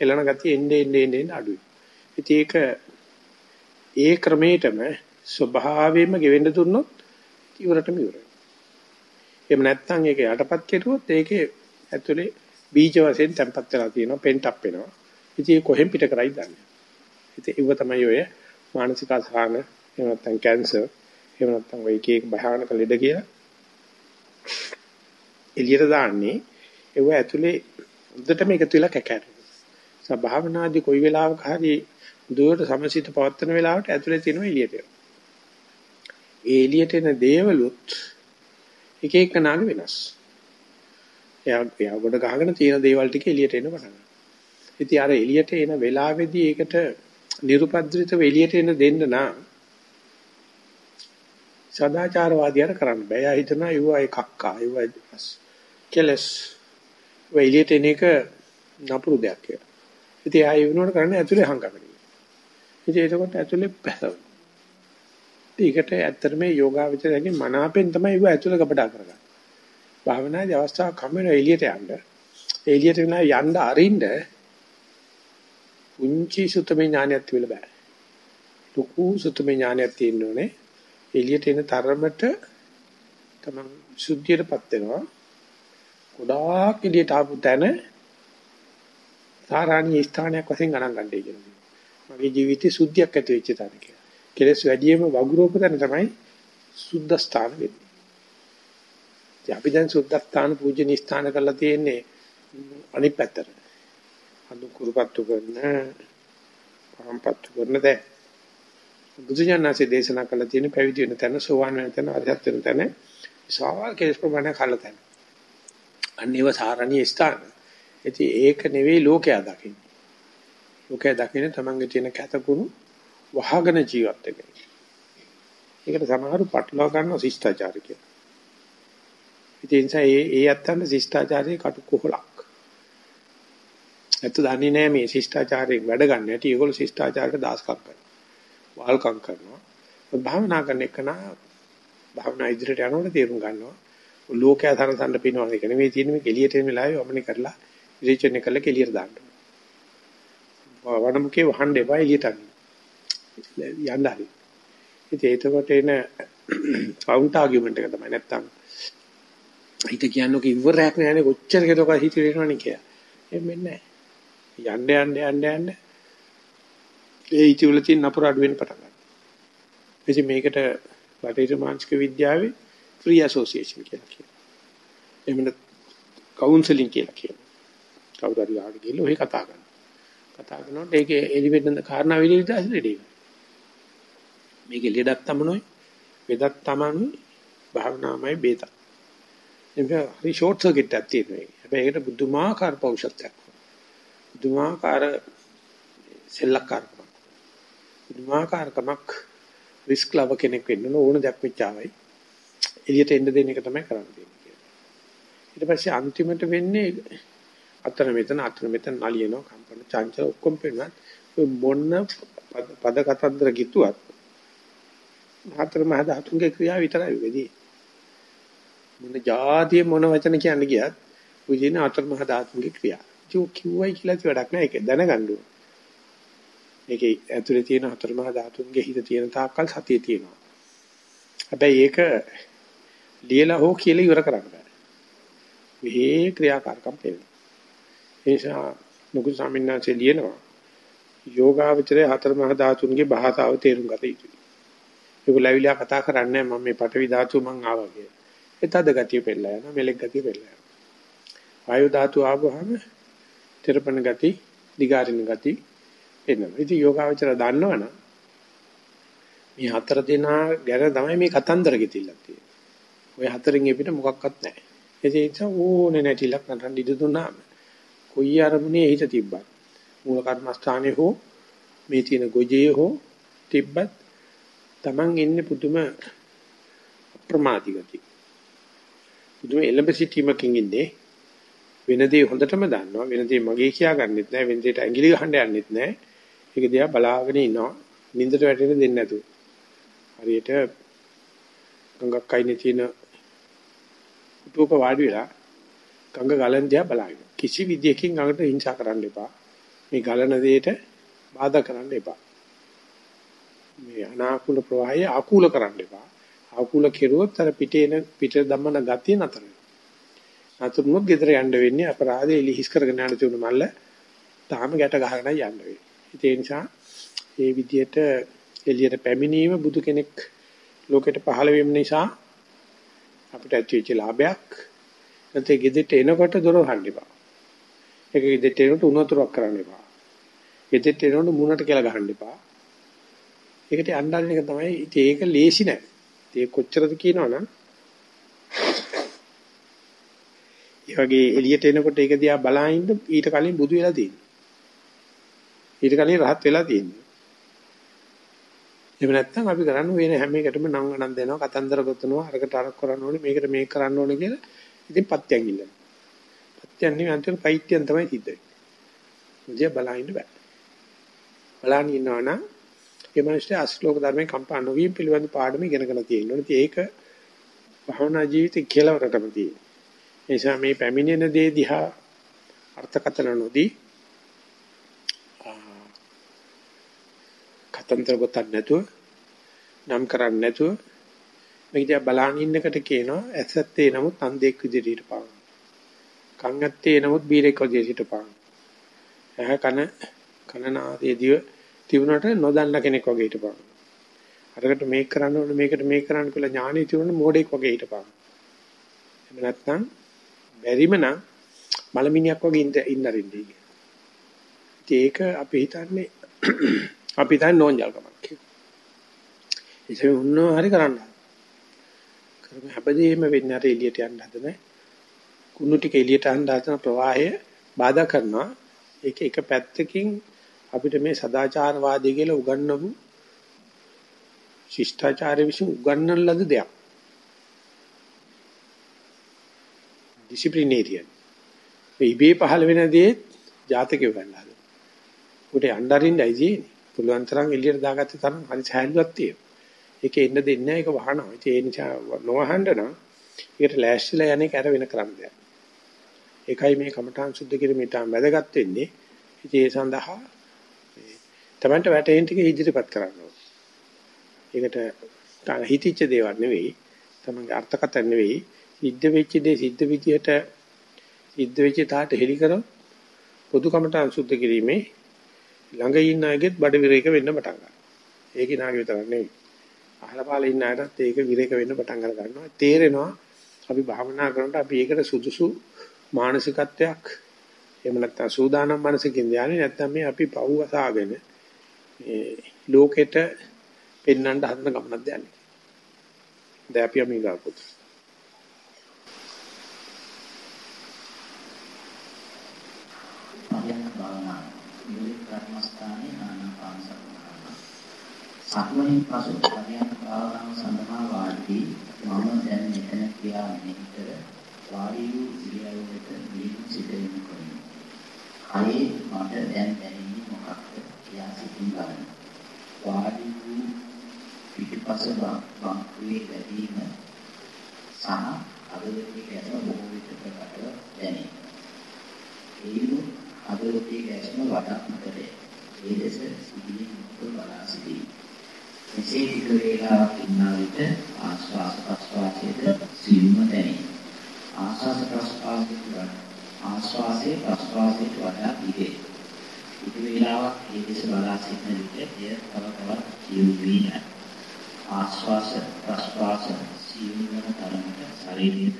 එළන ගතිය එන්නේ එන්නේ එන්නේ අඩුයි. ඉතින් ඒක ඒ ක්‍රමයටම ස්වභාවයෙන්ම ගෙවෙන්න දුන්නොත් ඉවරටම ඉවරයි. එහෙම නැත්නම් ඒක යටපත් කෙරුවොත් ඒකේ ඇතුලේ බීජ වශයෙන් තැම්පත් වෙලා තියෙනවා පෙන්ට් අප් වෙනවා. ඉතින් ඒක කොහෙන් පිට කරයිද දන්නේ. ඉතින් ඒව තමයි ඔය මානසික අසහන එහෙම නැත්නම් කැන්සර් එහෙම නැත්නම් ඔය එක එක භයානක ලෙඩ කියලා එළියට දාන්නේ ඒව ඇතුලේ උද්දටම එකතු වෙලා කැකෑරෙනවා. සබාවනාදී කොයි වෙලාවක හරි දුවට සමසිත පවත්තන වෙලාවට ඇතුලේ තියෙනවා එළියට එනවා. ඒ එළියට එන දේවලුත් එක එක නාග වෙනස්. එයා එයා කොට ගහගෙන තියෙන දේවල් ටික එළියට එන්න පටන් ගන්නවා. ඉතින් අර එළියට එන වෙලාවේදී ඒකට නිර්පද්‍රිතව එළියට එන්න දෙන්න නම් සදාචාරවාදියාට කරන්න බෑ. එයා හිතනවා ඒවා එකක්කා ඒවා කෙලස් වෙලියට එන එක නපුරු දෙයක් කියලා. ඉතින් එයා ඒ වෙනුවට කරන්නේ ඇතුලේ හංගගෙන. ඉතින් එතකොට ඇතුලේ පැසව. ඒකට ඇත්තට මේ යෝගාවචරයේ මනාපෙන් තමයි ඒව ඇතුලේ කපඩා කරගන්නේ. භාවනාදී අවස්ථාවක් හම් වෙන එළියට යන්න. එළියට යන්න අරින්න උන්චි සුතමේ ඥානයක් තිබිලා බෑ. ලොකු සුතමේ ඥානයක් තියෙන්න ඕනේ. එළියට එන තරමට තමයි සුද්ධියටපත් වෙනවා. ගොඩාක් එළියට ආපු තැන සාරාණී ස්ථානයක් වශයෙන් ගණන් ගන්නයි කියලා. මගේ ජීවිතේ සුද්ධියක් ඇති වෙච්ච තැන කියලා. කෙලස් වැඩියෙන්ම වගුරුවපු තැන තමයි සුද්ධ ස්ථාන වෙන්නේ. ඉතින් අපි දැන් සුද්ධ ස්ථාන පූජනීය ස්ථාන කරලා තියෙන්නේ අනිත් පැත්තට. අඳු කුරුපත්තු කරන පරම්පත්තු කරන දැන් බුදුජානනාසේ දේශනා කළ තියෙන පැවිදි වෙන තැන සෝවාන් වෙන තැන අරහත් වෙන තැන විශාල කෙලස් ප්‍රමාණයක් කළ තැන. අන්නේව සාරණීය ස්ථාන. ඉතින් ඒක නෙවෙයි ලෝකයා දකින්නේ. ලෝකයා දකින්නේ තමන්ගේ තියෙන කැතකුණු වහගෙන ජීවත් වෙන. ඒකට සමහරු පටලවා ගන්නවා ශිෂ්ටාචාර කියලා. ඉතින් ඒ ඒ අත්තන්න ශිෂ්ටාචාරයේ කටු කොහලක්. නැත්තු දන්නේ නැහැ මේ ශිෂ්ටාචාරයෙන් වැඩ ගන්න හැටි. ඒගොල්ලෝ ශිෂ්ටාචාරයට දාස්කම් කරනවා. වල්කම් කරනවා. භාවනා කරන එක නා භාවනා ඉදිරියට යනකොට තේරුම් ගන්නවා. ලෝකයා තරසන්න පිනවන එක නෙමෙයි තියෙන්නේ මේ එළියට එන වෙලාවේ වමනේ කරලා රිචෙන් එක කරලා එළියට දාන්න. වඩමුකේ වහන්න එපා එළියට යන්න හරි. ඉතින් ඒකට එන කවුන්ට් ආගියුමන්ට් එක තමයි නැත්තම් හිත කියන්නේ ඉවරයක් නෑනේ කොච්චර කෙටක හිත වෙනවනේ කියලා. එහෙම වෙන්නේ නෑ. යන්න යන්න යන්න යන්න ඒ ඉතිවල තියෙන නපුර අඩු වෙන්න පටන් ගන්නවා. ඉතින් මේකට බටහිර මානසික විද්‍යාවේ ෆ්‍රී ඇසෝසියේෂන් කියලා කියනවා. එහෙම නැත් කවුන්සලින් කියලා කියනවා. කවුරු හරි ආවට ගිහලා ඔය කතා කරනවා. කතා කරනකොට ඒකේ එලිවෙන්න කාරණා විදිහට ඇහිලෙදී. මේකේ ලෙඩක් තමනොයි, වෙදක් තමනුයි, භාවනාමයි බේතක්. එම්බ හරි ෂෝට් සර්කිට් එකක් තියෙනවා. හැබැයි ඒකට බුදුමාකාර පෞෂත්වයක්. බුදුමාකාර සෙල්ලක්කාරකමක්. බුදුමාකාරකමක් රිස්ක් ලව කෙනෙක් වෙන්න ඕන දෙයක් වෙච්චාවයි. එළියට එන්න දෙන එක තමයි කරන්න තියෙන්නේ. ඊට පස්සේ අන්තිමට වෙන්නේ අතන මෙතන අතන මෙතන නලියනවා කම්පන චංචල ඔක්කොම පේනවා. මොන්න පද කතන්දර කිතුවත් හතර මහ ධාතුන්ගේ ක්‍රියාව විතරයි වෙදී. මොන જાතිය මොන වචන කියන්න ගියත් උදින හතර මහ ධාතුන්ගේ ක්‍රියාව. ඒක කිව්වයි කියලා ති වැඩක් නැහැ ඒක දැනගන්න ඕනේ. මේකේ ඇතුලේ තියෙන හතර මහ ධාතුන්ගේ හිත තියෙන තාක්කල් සතිය තියෙනවා. හැබැයි ඒක ලියලා හෝ කියලා ඉවර කරන්න බෑ. මේ ක්‍රියාකාරකම් පේනවා. ඒ නිසා නුගු ස්වාමීන් වහන්සේ ලියනවා යෝගාවචරයේ හතර මහ ධාතුන්ගේ භාෂාව තේරුම් ගත යුතුයි. ඒගොල්ලෝ ඇවිල්ලා කතා කරන්නේ මම මේ පටවි ධාතුව මං ආවා කියලා. ඒ තද ගතිය පෙන්නලා යනවා මෙලෙක් ගතිය පෙන්නලා යනවා. වායු ධාතුව ආවම තිරපණ ගති, දිගාරින ගති එනවා. ඉතින් යෝගාවචර දන්නවනම් මේ හතර දෙනා ගැන තමයි මේ කතන්දර ගෙතිල්ලක් තියෙන්නේ. ඔය හතරෙන් එපිට මොකක්වත් නැහැ. ඒ නිසා ඕනේ නැටිලක් නටන්න ඉඩ දුන්නාම කොයි අරමුණේ හිත තිබ්බත් මූල කර්මස්ථානයේ හෝ මේ තියෙන ගොජේ හෝ තිබ්බත් Taman ඉන්නේ පුදුම අප්‍රමාදී ගතිය. පුදුම එළඹ සිටීමකින් ඉන්නේ වෙන දේ හොඳටම දන්නවා වෙන දේ මගේ කියා ගන්නෙත් නැහැ වෙන දෙයට ඇඟිලි ගහන්න යන්නෙත් නැහැ ඒක දිහා බලාගෙන ඉන්නවා. නින්දට වැටෙන්න දෙන්නේ නැතුව. හරියට ගඟක් අයිනේ තියෙන උටුවක වාඩි වෙලා ගඟ ගලන දිහා බලාගෙන. කිසි විදියකින් ගඟට හිංසා කරන්න එපා. මේ ගලන දෙයට බාධා කරන්න එපා. මේ අනාකූල ප්‍රවාහය ආකූල කරන්න එපා. ආකූල කෙරුවොත් අර පිටේන පිට ධම්මන ගතිය නතර නතුරුනොත් ගෙදර යන්න වෙන්නේ අපරාධය එලිහිස් කරගෙන යන තුන මල්ල තාම ගැට ගහගෙන යන්න වෙන්නේ. ඒ නිසා මේ විදියට එළියට පැමිණීම බුදු කෙනෙක් ලෝකෙට පහළ වීම නිසා අපිට ඇතිවෙච්ච ලාභයක් නැත්නම් ගෙදෙට එනකොට දොර වහන්න එපා. ඒක ගෙදෙට එනකොට උණුතුරක් කරන්න එපා. ගෙදෙට එනකොට මුණට කියලා ගහන්න එපා. ඒකට යන්නන එක තමයි ඉතින් ඒක ලේසි නෑ. ඒක කොච්චරද කියනවනම් ඒ වගේ එළියට එනකොට ඒක දිහා බලාගෙන ඊට කලින් බුදු වෙලා තියෙනවා. ඊට කලින් රහත් වෙලා තියෙනවා. එහෙම නැත්නම් අපි කරන්නේ වෙන හැම එකටම නම් ගණන් දෙනවා කතන්දර ගොතනවා අරකට අරක් කරන්න ඕනේ මේකට මේක කරන්න ඕනේ කියලා ඉතින් පත්‍යයන් ඉල්ලනවා. පත්‍යයන් නෙවෙයි අන්තිම පෛත්‍යයන් තමයි සිද්ධ වෙන්නේ. මුදිය බලහින්න බෑ. බලන්න ඉන්නවනම් ඒ මනුස්සයා අශ්ලෝක ධර්මයේ කම්පා නොවීම පිළිබඳ පාඩම ඉගෙනගෙන තියෙනවා. ඉතින් ඒක භවනා ජීවිතේ කෙලවරටම තියෙනවා. ඒ නිසා මේ පැමිණෙන දේ දිහා අර්ථකථන නොදී කතන්දර ගොතක් නැතුව නම් කරන්නේ නැතුව මේක දිහා බලන් ඉන්නකට කියනවා ඇසත්තේ නමුත් අන්ධෙක් විදිහට හිටපන්. කන් ඇත්තේ නමුත් බීරෙක් විදිහට හිටපන්. ඇහ කන කනනාදී දිව තිබුණට නොදන්න කෙනෙක් වගේ හිටපන්. අරකට මේක කරන්න ඕනේ මේකට මේක කරන්න කියලා ඥානෙ තිබුණොත් මෝඩෙක් වගේ හිටපන්. එහෙම නැත්නම් බැරිම නම් මලමිනියක් වගේ ඉන්න ඉන්නරින්නේ. ඒක අපි හිතන්නේ අපි හිතන්නේ නෝන්ජල්කමක් කියලා. ඒක උන්නව හරි කරන්න. කරමු හැබැයිම වෙන්නේ අර එළියට යන්න හදන කුණු ටික එළියට යන්න හදන ප්‍රවාහය බාධා කරනවා. ඒක එක පැත්තකින් අපිට මේ සදාචාරවාදී කියලා උගන්වපු ශිෂ්ටාචාරය විසින් උගන්වන ලද දෙයක්. ඩිසිප්ලිනේරියන්. මේ ඉබේ පහළ වෙන දේ ජාතකය ගන්නවා. උට යnderින්දයි ජීනේ. පුළුවන් තරම් එළියට දාගත්ත තරම් හරි සහැල්ලුවක් තියෙනවා. ඒක එන්න දෙන්නේ නැහැ ඒක වහනවා. ඒ නිසා නොවහන්න නම් ඒකට ලෑස්තිලා යන්නේ කර වෙන කරන්න දෙයක්. ඒකයි මේ කමඨාන් සුද්ධ කිරීමට වැදගත් වෙන්නේ. ඉතින් ඒ සඳහා තමන්ට වැටෙන ටික ඉදිරිපත් කරන්න ඕනේ. ඒකට තන හිතිච්ච දේවල් නෙවෙයි. තමන්ගේ අර්ථකථන නෙවෙයි. සිද්ධ වෙච්ච දේ සිද්ධ විදියට සිද්ධ වෙච්ච තාට හෙලි කරොත් පොදු කමඨාන් සුද්ධ කිරීමේ ළඟ ඉන්න අයගෙත් බඩ විරේක වෙන්න පටන් ගන්නවා. ඒකේ නාගේ විතරක් නෙවෙයි. අහලා පාලා ඉන්න අයටත් ඒක විරේක වෙන්න පටන් අර ගන්නවා. තේරෙනවා අපි භාවනා කරනකොට අපි ඒකට සුදුසු මානසිකත්වයක් එහෙම නැත්නම් සූදානම් මනසකින් යන්නේ නැත්නම් මේ අපි පව් අසාගෙන මේ ලෝකෙට පෙන්වන්න හදන ගමනක් යන්නේ. දැන් අපි අමීගාපුත්. සක්මණෙන් පසු පරියන්ක භාවනාව සඳහා වාඩි මම දැන් මෙතන කියා මෙතර වාඩි වූ ඉරියව්වට නිවි සිටින්න කරමි. කයේ මට දැන් දැනෙන්නේ මොකක්ද කියා සිතින් බලන්න. වාඩි වූ පිටිපස බංකුවේ වැදීම සහ අගලේ ගැස්ම බොහෝ විට ප්‍රකටව දැනේ. ඒනු අගලේ ගැස්ම වඩාත් මතලේ. ඒ දෙස සිහියෙන් යුක්තව බලා සිටී. මෙසේ ටික වේලාවක් ඉන්නා විට ආශ්වාස ප්‍රශ්වාසයේ සිල්ම දැනේ. ආශ්වාස ප්‍රශ්වාසයේ වඩා ආශ්වාසයේ ප්‍රශ්වාසයේ වඩා ඉදේ. ටික වේලාවක් ඒ දෙස බලා සිටින විට එය තව තවත් සියුම් වී යයි. ආශ්වාස ප්‍රශ්වාස සියුම් වන තරමට ශරීරයේ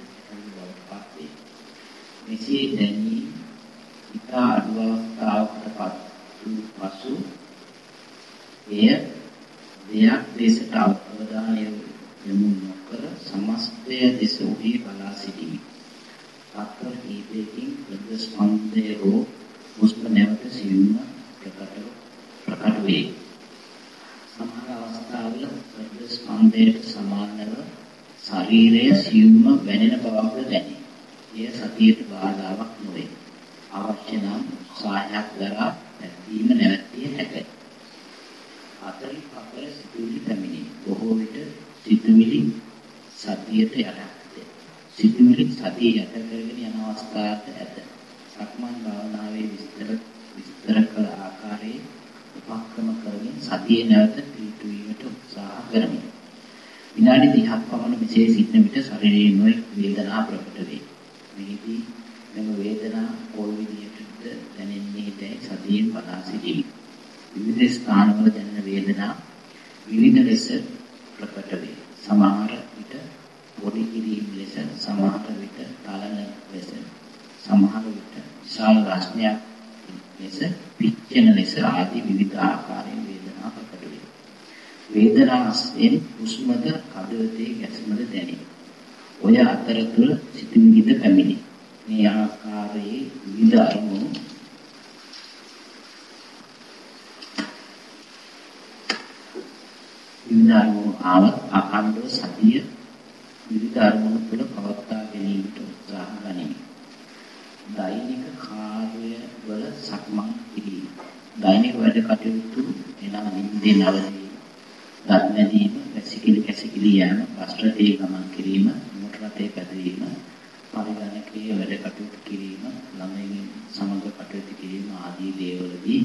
බවපත් වේ. මෙසේ දැනී ඉතා අඩු අවස්ථාවකටපත් වූ පසු එය දෙයක් දෙසට අවධානය යොමු නොකර සමස්තය දෙස උහි බලා සිටිමි. තත්පර කීපයකින් ප්‍රද ස්පන්දය හෝ හුස්ම නැවත සිවීම ප්‍රකට ප්‍රකට වේ. සමහර අවස්ථාවල ප්‍රද ස්පන්දයට සමානව ශරීරයේ සිවීම වැනෙන බවක් දැනේ. එය සතියට බාධාවක් නොවේ. අවශ්‍ය නම් උත්සාහයක් දරා පැවැත්වීම නැවැත්විය හැකියි. 4 කර සිතුවිලි පැමිණේ. බොහෝ විට සිතුවිලි සතියට යටත් සිතුවිලි සතිය යට කරගෙන යන අවස්ථාවක් ඇත. සක්මන් භාවනාවේ විස්තර විස්තර කළ ආකාරයේ උපක්‍රම කරමින් සතිය නැවත පිටුවීමට උත්සාහ කරමි. විනාඩි 30ක් පමණ මෙසේ සිටන විට ශරීරයේ නොයෙක් වේදනා ප්‍රකට වේ. මෙහිදී මෙම වේදනා කොයි විදිහටද දැනෙන්නේ දැයි සතියෙන් බලා සිටිමි. විවිධ ස්ථානවල දැනෙන වේදනා විවිධ ලෙස ප්‍රකට වේ. සමහර විට පොඩි කිරීම ලෙස, සමහර විට තලන ලෙස, සමහර විට විශාල රස්නයක් ලෙස, පිච්චෙන ලෙස ආදී විවිධ ආකාරයෙන් වේදනා ප්‍රකට වේ. වේදනා අස්යෙන් හුස්මද කඩවතේ ගැස්මද දැනේ. ඔය අතරතුර සිතුවිලිද පැමිණේ. මේ ආකාරයේ විවිධ අරමුණු විවිධ අරමුණු ආවත් අකණ්ඩව සතිය විවිධ අරමුණු තුළ පවත්වා ගැනීමට උත්සාහ ගනිමි. දෛනික කාර්ය වල සක්මන් කිරීම. දෛනික වැඩ කටයුතු එනම් නිින්දේ නවතීම, දත් නැදීම, වැසිකිලි කැසිකිලි යෑම, බස් රථයේ ගමන් කිරීම, මෝටර රථයේ පැදවීම, පරිගණකයේ වැඩ කටයුතු කිරීම, ළමයින් සමග කටයුතු කිරීම ආදී දේවලදී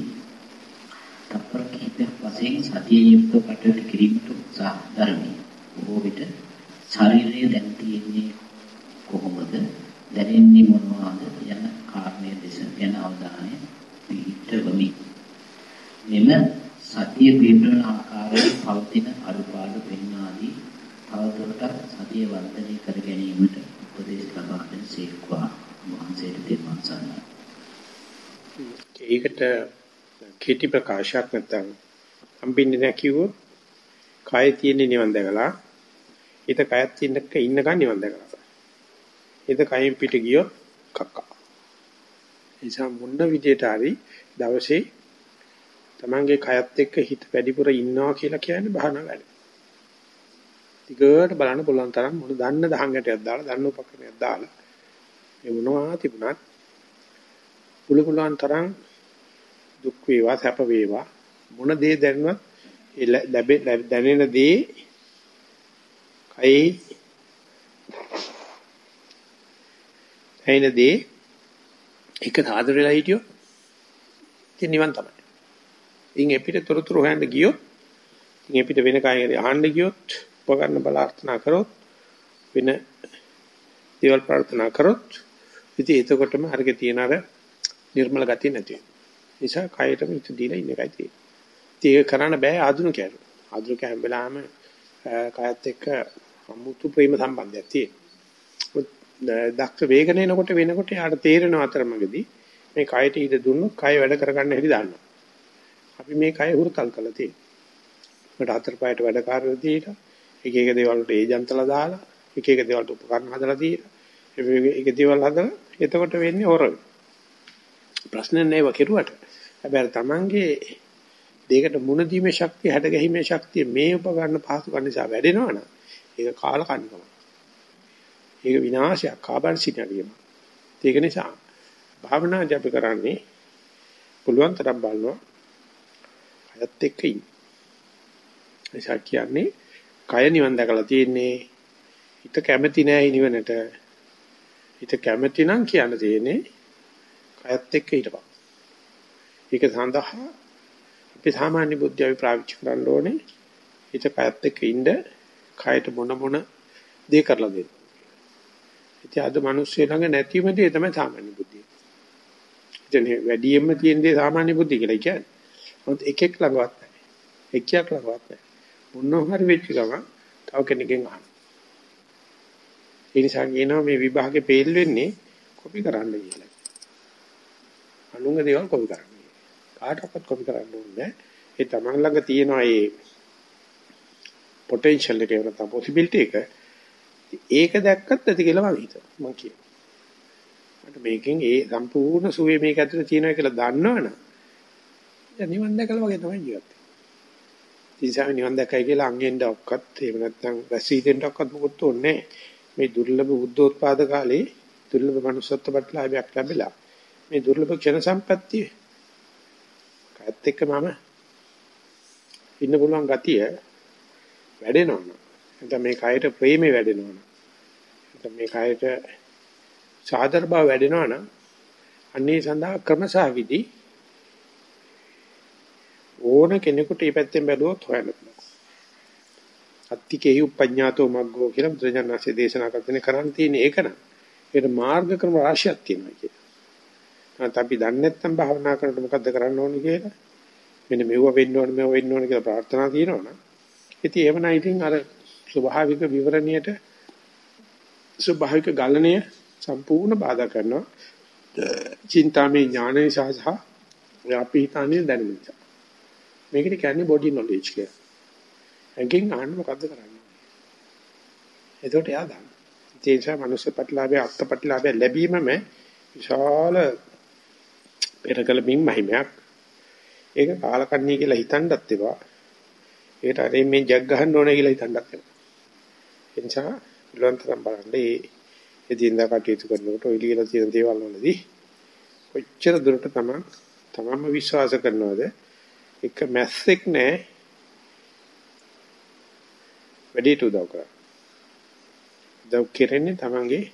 තත්පර කිහිපයක් වශයෙන් සතිය යුක්තව කටයුතු කිරීමට උත්සාහ දරමි. බොහෝ විට ශරීරයේ දැන් තියෙන්නේ කොහොමද දැනෙන්නේ මොනවාද යන කාරණය දෙස ගැන අවධානය පිහිට පිටවමි. මෙම සතිය පිටවන ආකාරයේ පවතින අරුපාඩු පෙන්වාදී තවදුරටත් සතිය වර්ධනය කර ගැනීමට උපදෙස් ලබා දෙන සේක්වා වහන්සේට දෙවන් සන්නයි. ඒකට කීටි ප්‍රකාශයක් නැත්නම් හම්බෙන්නේ නැහැ කිව්වොත් කය තියෙන නිවන් දැකලා හිත කයත් ඉන්නක ඉන්නකන් නිවන් දැකලා. හිත කයෙන් පිට ගියොත් කක්කා. නිසා මොන විදියට හරි දවසේ තමන්ගේ කයත් එක්ක හිත වැඩිපුර ඉන්නවා කියලා කියන්නේ බහනා වැඩ. ටිකට බලන්න පුළුවන් තරම් මොන දන්න දහංගටයක් දාලා දන්න උපකරණයක් දාලා මේ මොනවා තිබුණත් පුළු පුළුවන් තරම් දුක් වේවා සැප වේවා මොන දේ දැනුවත් ලැබෙ දැනෙන දේ කයි ඇයින දේ එක සාදර වෙලා හිටියෝ ඉතින් නිවන් තමයි. ඉන් එපිට තොරතුරු හොයන්න ගියොත් ඉන් එපිට වෙන කායකට අහන්න ගියොත් උපකරණ බලාර්ථනා කරොත් වෙන දේවල් ප්‍රාර්ථනා කරොත් ඉතින් එතකොටම අරගේ තියන අර නිර්මල ගතිය නැති වෙනවා. නිසා කයටම ඉත දීලා ඉන්න එකයි තියෙන්නේ. ඒක කරන්න බෑ ආධුනිකයන්ට. ආධුනික හැම වෙලාවෙම කයත් එක්ක අමුතු ප්‍රේම සම්බන්ධයක් තියෙනවා. දක්ෂ වේගන එනකොට වෙනකොට යාට තේරෙන අතරමඟදී මේ කයට ඉද දුන්නොත් කය වැඩ කරගන්න හැටි දන්නවා. අපි මේ කය හුරුතල් කරලා තියෙනවා. මට හතර පායට වැඩ කාර්යය දීලා එක එක දේවල් වලට ඒජන්තලා දාලා එක එක දේවල් වලට උපකරණ හදලා දීලා ඒක දේවල් හදලා එතකොට වෙන්නේ හොරව. ප්‍රශ්න නෑව කෙරුවට. හැබැයි තමන්ගේ දෙයකට මුණ දීමේ ශක්තිය හැඩ ගැහිමේ ශක්තිය මේ උපකරණ පහසුකම් නිසා වැඩෙනවනම් ඒක කාල කන්නිකම. ඒක විනාශයක් කාබන් සිනාරියම. ඒක නිසා භාවනා ජප කරන්නේ පුළුවන් තරම් බලනවා අයත් එක්ක ඉන්න. එසා කියන්නේ කය නිවන් දැකලා තියෙන්නේ හිත කැමති නෑ නිවනට. හිත කැමති නම් කියන්න තියෙන්නේ කයත් එක්ක හිටපන්. ඒක සඳහා අපි සාමාන්‍ය බුද්ධිය අපි පාවිච්චි කරන්න ඕනේ හිත කයත් එක්ක ඉන්න කයට මොන මොන දේ කරලා දෙන්න. ඉතින් අද මිනිස්සු ළඟ නැතිම දේ තමයි සාමාන්‍ය බුද්ධිය. ඉතින් වැඩියෙන්ම තියෙන දේ සාමාන්‍ය බුද්ධිය කියලා කියන්නේ. මොකද එකෙක් ළඟවත් නැහැ. එක්කයක් ළඟවත් නැහැ. මොනවා හරි වෙච්ච ගමන් තව කෙනෙක්ගෙන් අහන්න. ඒ නිසා කියනවා මේ විභාගේ පේල් වෙන්නේ කොපි කරන්න කියලා. අනුංග දේවල් කොපි කරන්න. කාටවත් කොපි කරන්න ඕනේ ඒ තමන් ළඟ තියෙන ඒ පොටෙන්ෂල් එක නැත්නම් පොසිබිලිටි එක ඒක දැක්කත් ඇති කියලා මම හිතනවා මම කියනවා. මට මේකෙන් ඒ සම්පූර්ණ සුවේ මේක ඇතුලේ තියෙනවා කියලා දන්නවනම් දැන් නිවන් දැකලා වගේ තමයි ජීවත් වෙන්නේ. ඉතින් නිවන් දැකයි කියලා අංගෙන්ද ඔක්කත් එහෙම නැත්නම් වැසීතෙන්ට ඔක්කත් මොකොත් ඕනේ මේ දුර්ලභ බුද්ධෝත්පාද කාලේ දුර්ලභ manussත්ව ප්‍රතිලාභයක් ලැබිලා මේ දුර්ලභ ක්ෂණ සම්පත්තිය කයත් එක්ක මම ඉන්න පුළුවන් ගතිය වැඩෙනවා නැත්නම් මේ කයට ප්‍රේමේ වැඩෙනවා නැත්නම් මේ කයට සාදර බව වැඩෙනවා නම් අන්නේ සඳහා ක්‍රමසා විදි ඕන කෙනෙකුට මේ පැත්තෙන් බැලුවොත් හොයන්න පුළුවන්. අත්තිකේහි උපඤ්ඤාතෝ මග්ගෝ කියලා බුදුරජාණන්සේ දේශනා කරන්නේ කරන් තියෙන එක නම් ඒකට මාර්ග ක්‍රම රාශියක් තියෙනවා කියලා. නැත්නම් අපි දන්නේ නැත්නම් භාවනා කරනකොට මොකද්ද කරන්න ඕනේ කියලා මෙන්න මෙව වෙන්න ඕනේ මෙව වෙන්න ඕනේ කියලා ප්‍රාර්ථනා තියෙනවනම් ඉතින් එහෙම නම් ඉතින් අර ස්වභාවික විවරණියට ස්වභාවික ගලණය සම්පූර්ණ බාධා කරනවා චින්තාමේ ඥානය සහ අපි හිතන්නේ දැනුම නිසා මේකට කියන්නේ බොඩි නොලෙජ් කියලා. එකෙන් අහන්න මොකද්ද කරන්නේ? එතකොට එයා දන්න. ඒ නිසා මනුස්ස ප්‍රතිලාභය අත්ත් ප්‍රතිලාභය ලැබීමම විශාල පෙරකල බින් මහිමයක්. ඒක කාලකන්ණිය කියලා හිතන්නත් එපා. ඒකට අර මේ ජග් ගහන්න ඕනේ කියලා හිතන්නත් එපා. ඒ නිසා විලන්තරම් බලන්න මේ එදින්දා කටයුතු කරනකොට ඔය ලියලා තියෙන දේවල් වලදී කොච්චර දුරට තමන් තමන්ම විශ්වාස කරනවද එක මැස්සෙක් නෑ වැඩිට උදව් කරා. උදව් කෙරෙන්නේ තමන්ගේ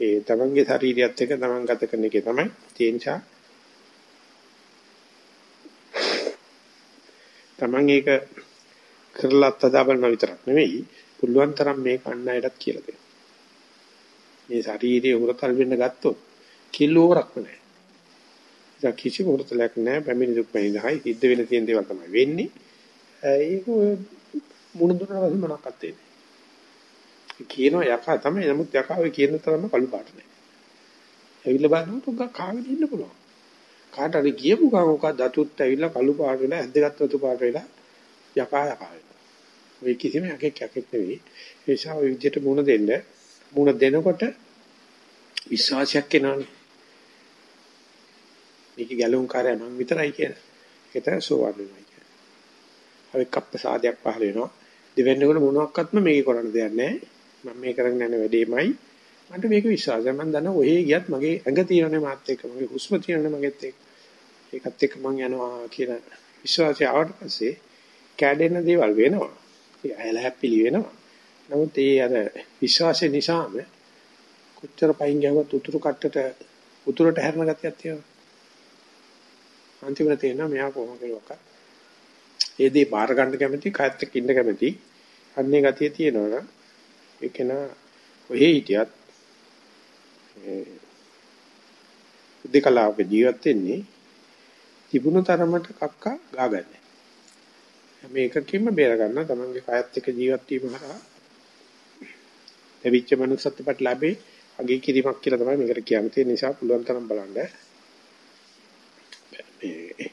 ඒ තමන්ගේ ශරීරයත් එක්ක තමන් ගත කරන එකේ තමයි. ඒ නිසා තමන් ඒක කරලා අත්දැකීම විතරක් නෙවෙයි පුළුවන් තරම් මේක අන් අයටත් කියලා දෙන්න. මේ ශරීරයේ උරතල් වෙන්න ගත්තොත් කිලෝරක්ම නැහැ. ඒක කිසි මොහොතක් නැහැ පැමිණි දුක් වෙනදායි සිද්ධ වෙන තියෙන දේවල් තමයි වෙන්නේ. ඒක මුණු දුන්නා වගේ මොනක්වත් වෙන්නේ. කියනවා යකා තමයි නමුත් යකා ඔය කියන තරම කළු පාට නෑ. ඇවිල්ලා බලනකොට උගා කාගෙන ඉන්න පුළුවන්. කාට හරි කියපු ගමන් උකා දතුත් ඇවිල්ලා කළු පාට වෙලා ඇද්දගත් රතු පාට වෙලා යකා යකා වෙනවා. ඔය කිසිම යකෙක් යකෙක් නෙවෙයි. ඒ නිසා ඔය විදිහට මුණ දෙන්න මුණ දෙනකොට විශ්වාසයක් එනවනේ. මේක ගැලුම් කාර්යය මම විතරයි කියන. ඒක තමයි සෝවන් වෙනවා කියන්නේ. අවික් අප්‍රසාදයක් පහල වෙනවා. දෙවෙන්නකොට මොනවාක්වත්ම මේක කරන්න දෙයක් නැහැ. මම මේ කරගෙන යන වැඩේමයි මට මේක විශ්වාසයි මම දන්නවා ඔහේ ගියත් මගේ ඇඟ තියෙනනේ මාත් එක්ක මගේ හුස්ම තියෙනනේ මගෙත් එක්ක ඒකත් එක්ක මම යනවා කියන විශ්වාසය ආවට පස්සේ කැඩෙන දේවල් වෙනවා. ඒ ඇල හැපිලි වෙනවා. නමුත් ඒ අර විශ්වාසය නිසාම කොච්චර පයින් ගියවත් උතුරු කට්ටට උතුරට හැරෙන ගතියක් තියෙනවා අන්තිමට තේරෙනවා මෙයා කොහොම කරුවක ඒ දේ බාර ගන්න කැමති කයත් එක්ක ඉන්න කැමති. අන්නේ ගතිය තියෙනවනම් ඒක නා ඔහේ හිටියත් දෙකලාවක ජීවත් වෙන්නේ තිබුණු තරමට කක්කා ගාගන්නේ. මේකකින්ම බේර ගන්න තමන්ගේ කයත් එක්ක ජීවත් වීම හරහා ලැබිච්ච මනුස්සත්වයට ලැබේ අගේ කිරීමක් කියලා තමයි මේකට කියන්න තියෙන නිසා පුළුවන් තරම් බලන්න. මේ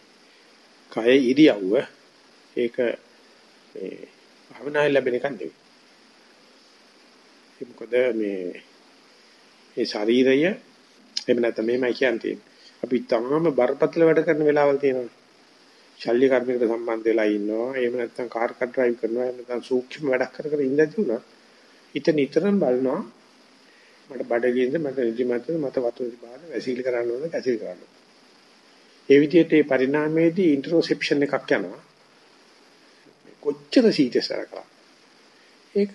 කය ඉරියව්ව ඒක මේ භවනායි ලැබෙන එකක් නෙවෙයි. මොකද මේ මේ ශරීරය එහෙම නැත්නම් මේමයි කියන්නේ. අපි තාම බරපතල වැඩ කරන වෙලාවල් තියෙනවා. ශල්‍ය කර්මයකට සම්බන්ධ වෙලා ඉන්නවා. එහෙම නැත්නම් කාර් කට් ඩ්‍රයිව් කරනවා. එහෙම නැත්නම් සූක්ෂම වැඩක් කර කර ඉඳදී උනා. හිත නිතරම බලනවා. මට බඩගින්ද මට නිදිමතද මට වතුර දිබාද වැසීලි කරන්න ඕනද කැසිලි කරන්න ඕනද. ඒ විදිහට මේ පරිණාමයේදී ඉන්ට්‍රොසෙප්ෂන් එකක් යනවා. කොච්චර සීතසර කරා. ඒක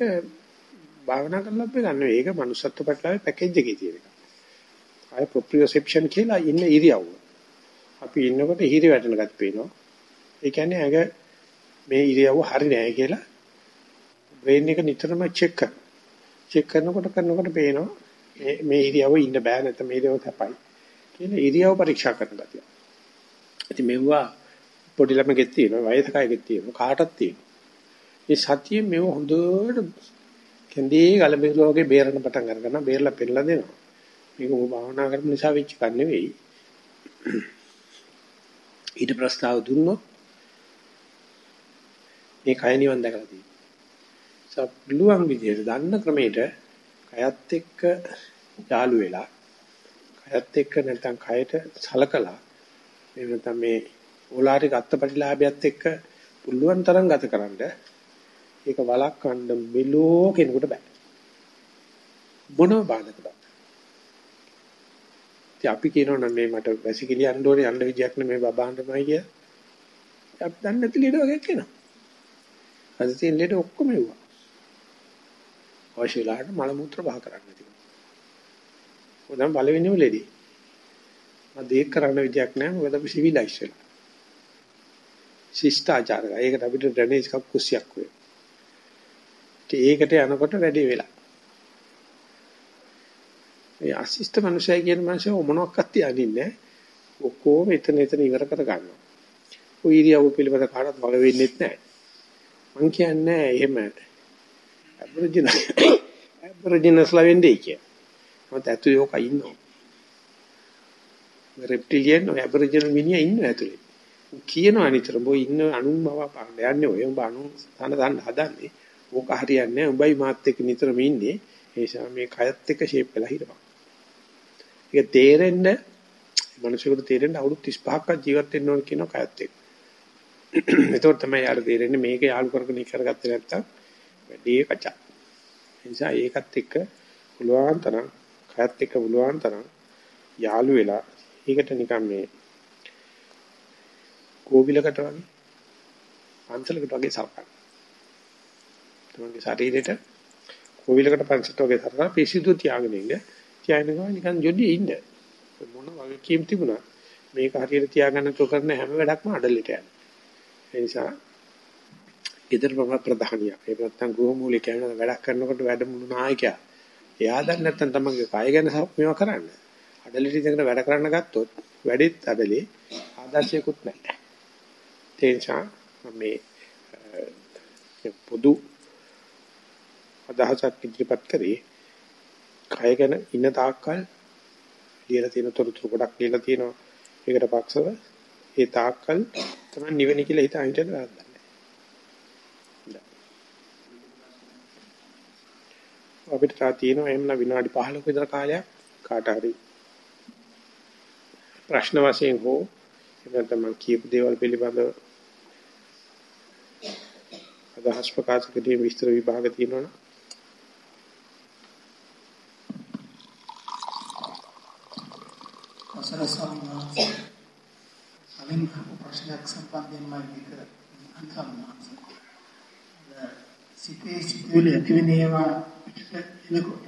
භාවනා කරලා අපි ගන්න ඒක manussත්ව පැටලාවේ පැකේජ් එකේ තියෙන එක. ආය ප්‍රොප්‍රියොසෙප්ෂන් කියලා ඉන්න ඉරියව්ව. අපි ඉන්නකොට හිරි වැටෙන ගත් පේනවා. ඒ කියන්නේ ඇඟ මේ ඉරියව්ව හරි නෑ කියලා බ්‍රේන් එක නිතරම චෙක් කරනවා. චෙක් කරනකොට කරනකොට පේනවා මේ මේ ඉරියව්ව ඉන්න බෑ නැත්නම් මේ ඉරියව්ව තපයි. කියලා ඉරියව් පරීක්ෂා කරන ගතිය. ඉතින් මෙවුවා පොඩි ළමගෙත් තියෙනවා වයසකයෙත් තියෙනවා කාටත් තියෙනවා. මේ සතියේ මෙව හොඳට කැන්දී ගලබෙලා වගේ බේරන පටන් අරගෙන බේරලා පෙන්නලා දෙනවා. මේක ඔබ භාවනා කරන නිසා වෙච්ච එකක් නෙවෙයි. ඊට ප්‍රස්තාව දුන්නොත් මේ කය නිවන් දැකලා තියෙනවා. සප්ලුවන් විදියට දන්න ක්‍රමයට කයත් එක්ක යාළු වෙලා කයත් එක්ක නැත්නම් කයට සලකලා එහෙම නැත්නම් මේ ඕලාරික අත්පටිලාභයත් එක්ක පුළුවන් තරම් ගතකරනද ඒක වළක්වන්න මෙලෝ කෙනෙකුට බෑ. මොනම බාධකද? ඉතින් අපි කියනවා නම් මේ මට වැසිකිලි යන්න ඕනේ යන්න විදියක් නෙමෙයි බබාන්නමයි කිය. අපි දන්නේ නැති ලීඩ වගේ කියනවා. අද තියෙන ලීඩ ඔක්කොම එවුවා. අවශ්‍යලාට මල මුත්‍ර බහ කරන්න තියෙනවා. උදම් පළවෙනිම ලෙඩි. මම දෙයක් කරන්න විදියක් නැහැ මොකද අපි සිවිලයිස් වෙලා. ශිෂ්ටාචාරය. ඒකට අපිට ඩ්‍රේනේජ් කප් කුස්සියක් වෙයි. ඒකට යනකොට වැඩි වෙලා. මේ අසිස්ත මනුෂය කියන මනුෂය මොනක්වත් තියන්නේ ඔක්කොම එතන එතන ඉවර කර ගන්නවා. ඔය ඉරියව් පිළිබඳ කාටවත් වග වෙන්නේ නැහැ. මං කියන්නේ එහෙම ඇබරිජිනල් ඇබරිජිනස්ලා වෙන්නේ කිය. මත ඇතුලේ ඔක ඉන්නවා. රෙප්ටිලියන් ඔය ඇබරිජිනල් මිනිහා ඉන්නවා ඇතුලේ. කියනවා නිතරම ඔය ඉන්න අනුන් බව පාන්න යන්නේ ඔය උඹ අනුන් තන තන හදන්නේ. ඕක හරියන්නේ නැහැ. උඹයි මාත් එක්ක නිතරම ඉන්නේ. ඒ නිසා මේ කයත් එක්ක ෂේප් වෙලා හිටපන්. ඒක තේරෙන්න මිනිසෙකුට තේරෙන්න අවුරුදු 35ක් ජීවත් වෙන්න ඕන කියන කයත් එක්ක. එතකොට තමයි යාර තේරෙන්නේ මේක යාළු කරගෙන කරගත්තේ නැත්තම් වැඩි කචා. ඒ නිසා ඒකත් එක්ක පුළුවන් තරම් කයත් එක්ක පුළුවන් තරම් යාළු වෙලා ඒකට නිකන් මේ කෝවිලකට වගේ අන්සලකට වගේ සලකන්න. තමන්ගේ ශරීරෙට කෝවිලකට පන්සට වගේ තරහ පිසිදු තියාගෙන ඉන්න. තියාගෙන ගමන් නිකන් ජොඩි ඉන්න. මොන වගේ කීම් තිබුණා. මේක හරියට තියාගන්න තෝ කරන හැම වැඩක්ම අඩලෙට යනවා. ඒ නිසා ඊතර ප්‍රධානිය. ඒ නැත්තම් ගෘහමූලිකයන් වැඩක් කරනකොට වැඩමුළු නායකයා. එයා දැන් නැත්තම් තමන්ගේ කය ගැන මේවා කරන්න. අඩලිට ඉඳගෙන වැඩ කරන්න ගත්තොත් වැඩෙත් අඩලේ ආදර්ශයකුත් නැහැ. ඒ නිසා මේ පොදු අදහසක් ඉදිරිපත් කරේ කය ගැන ඉන්න තාක්කල් ලියලා තියෙන තොරතුරු ගොඩක් ලියලා තියෙනවා. ඒකට පක්ෂව ඒ තාක්කල් තමයි නිවෙන කියලා හිතා හිටියද වැරද්දක් නැහැ. අපිට තා තියෙනවා එහෙම විනාඩි 15ක විතර කාලයක් කාට හරි ප්‍රශ්න වශයෙන් හෝ එහෙම තමයි කියපු දේවල් පිළිබඳව අදහස් ප්‍රකාශ කිරීම විස්තර විභාග තියෙනවනේ අවසර සම්මාස කලින් ප්‍රශ්නයක් විතර අන්තම්මාස සිතේ සිතුවිලි ඇතිවෙන ඒවා පිටට එනකොට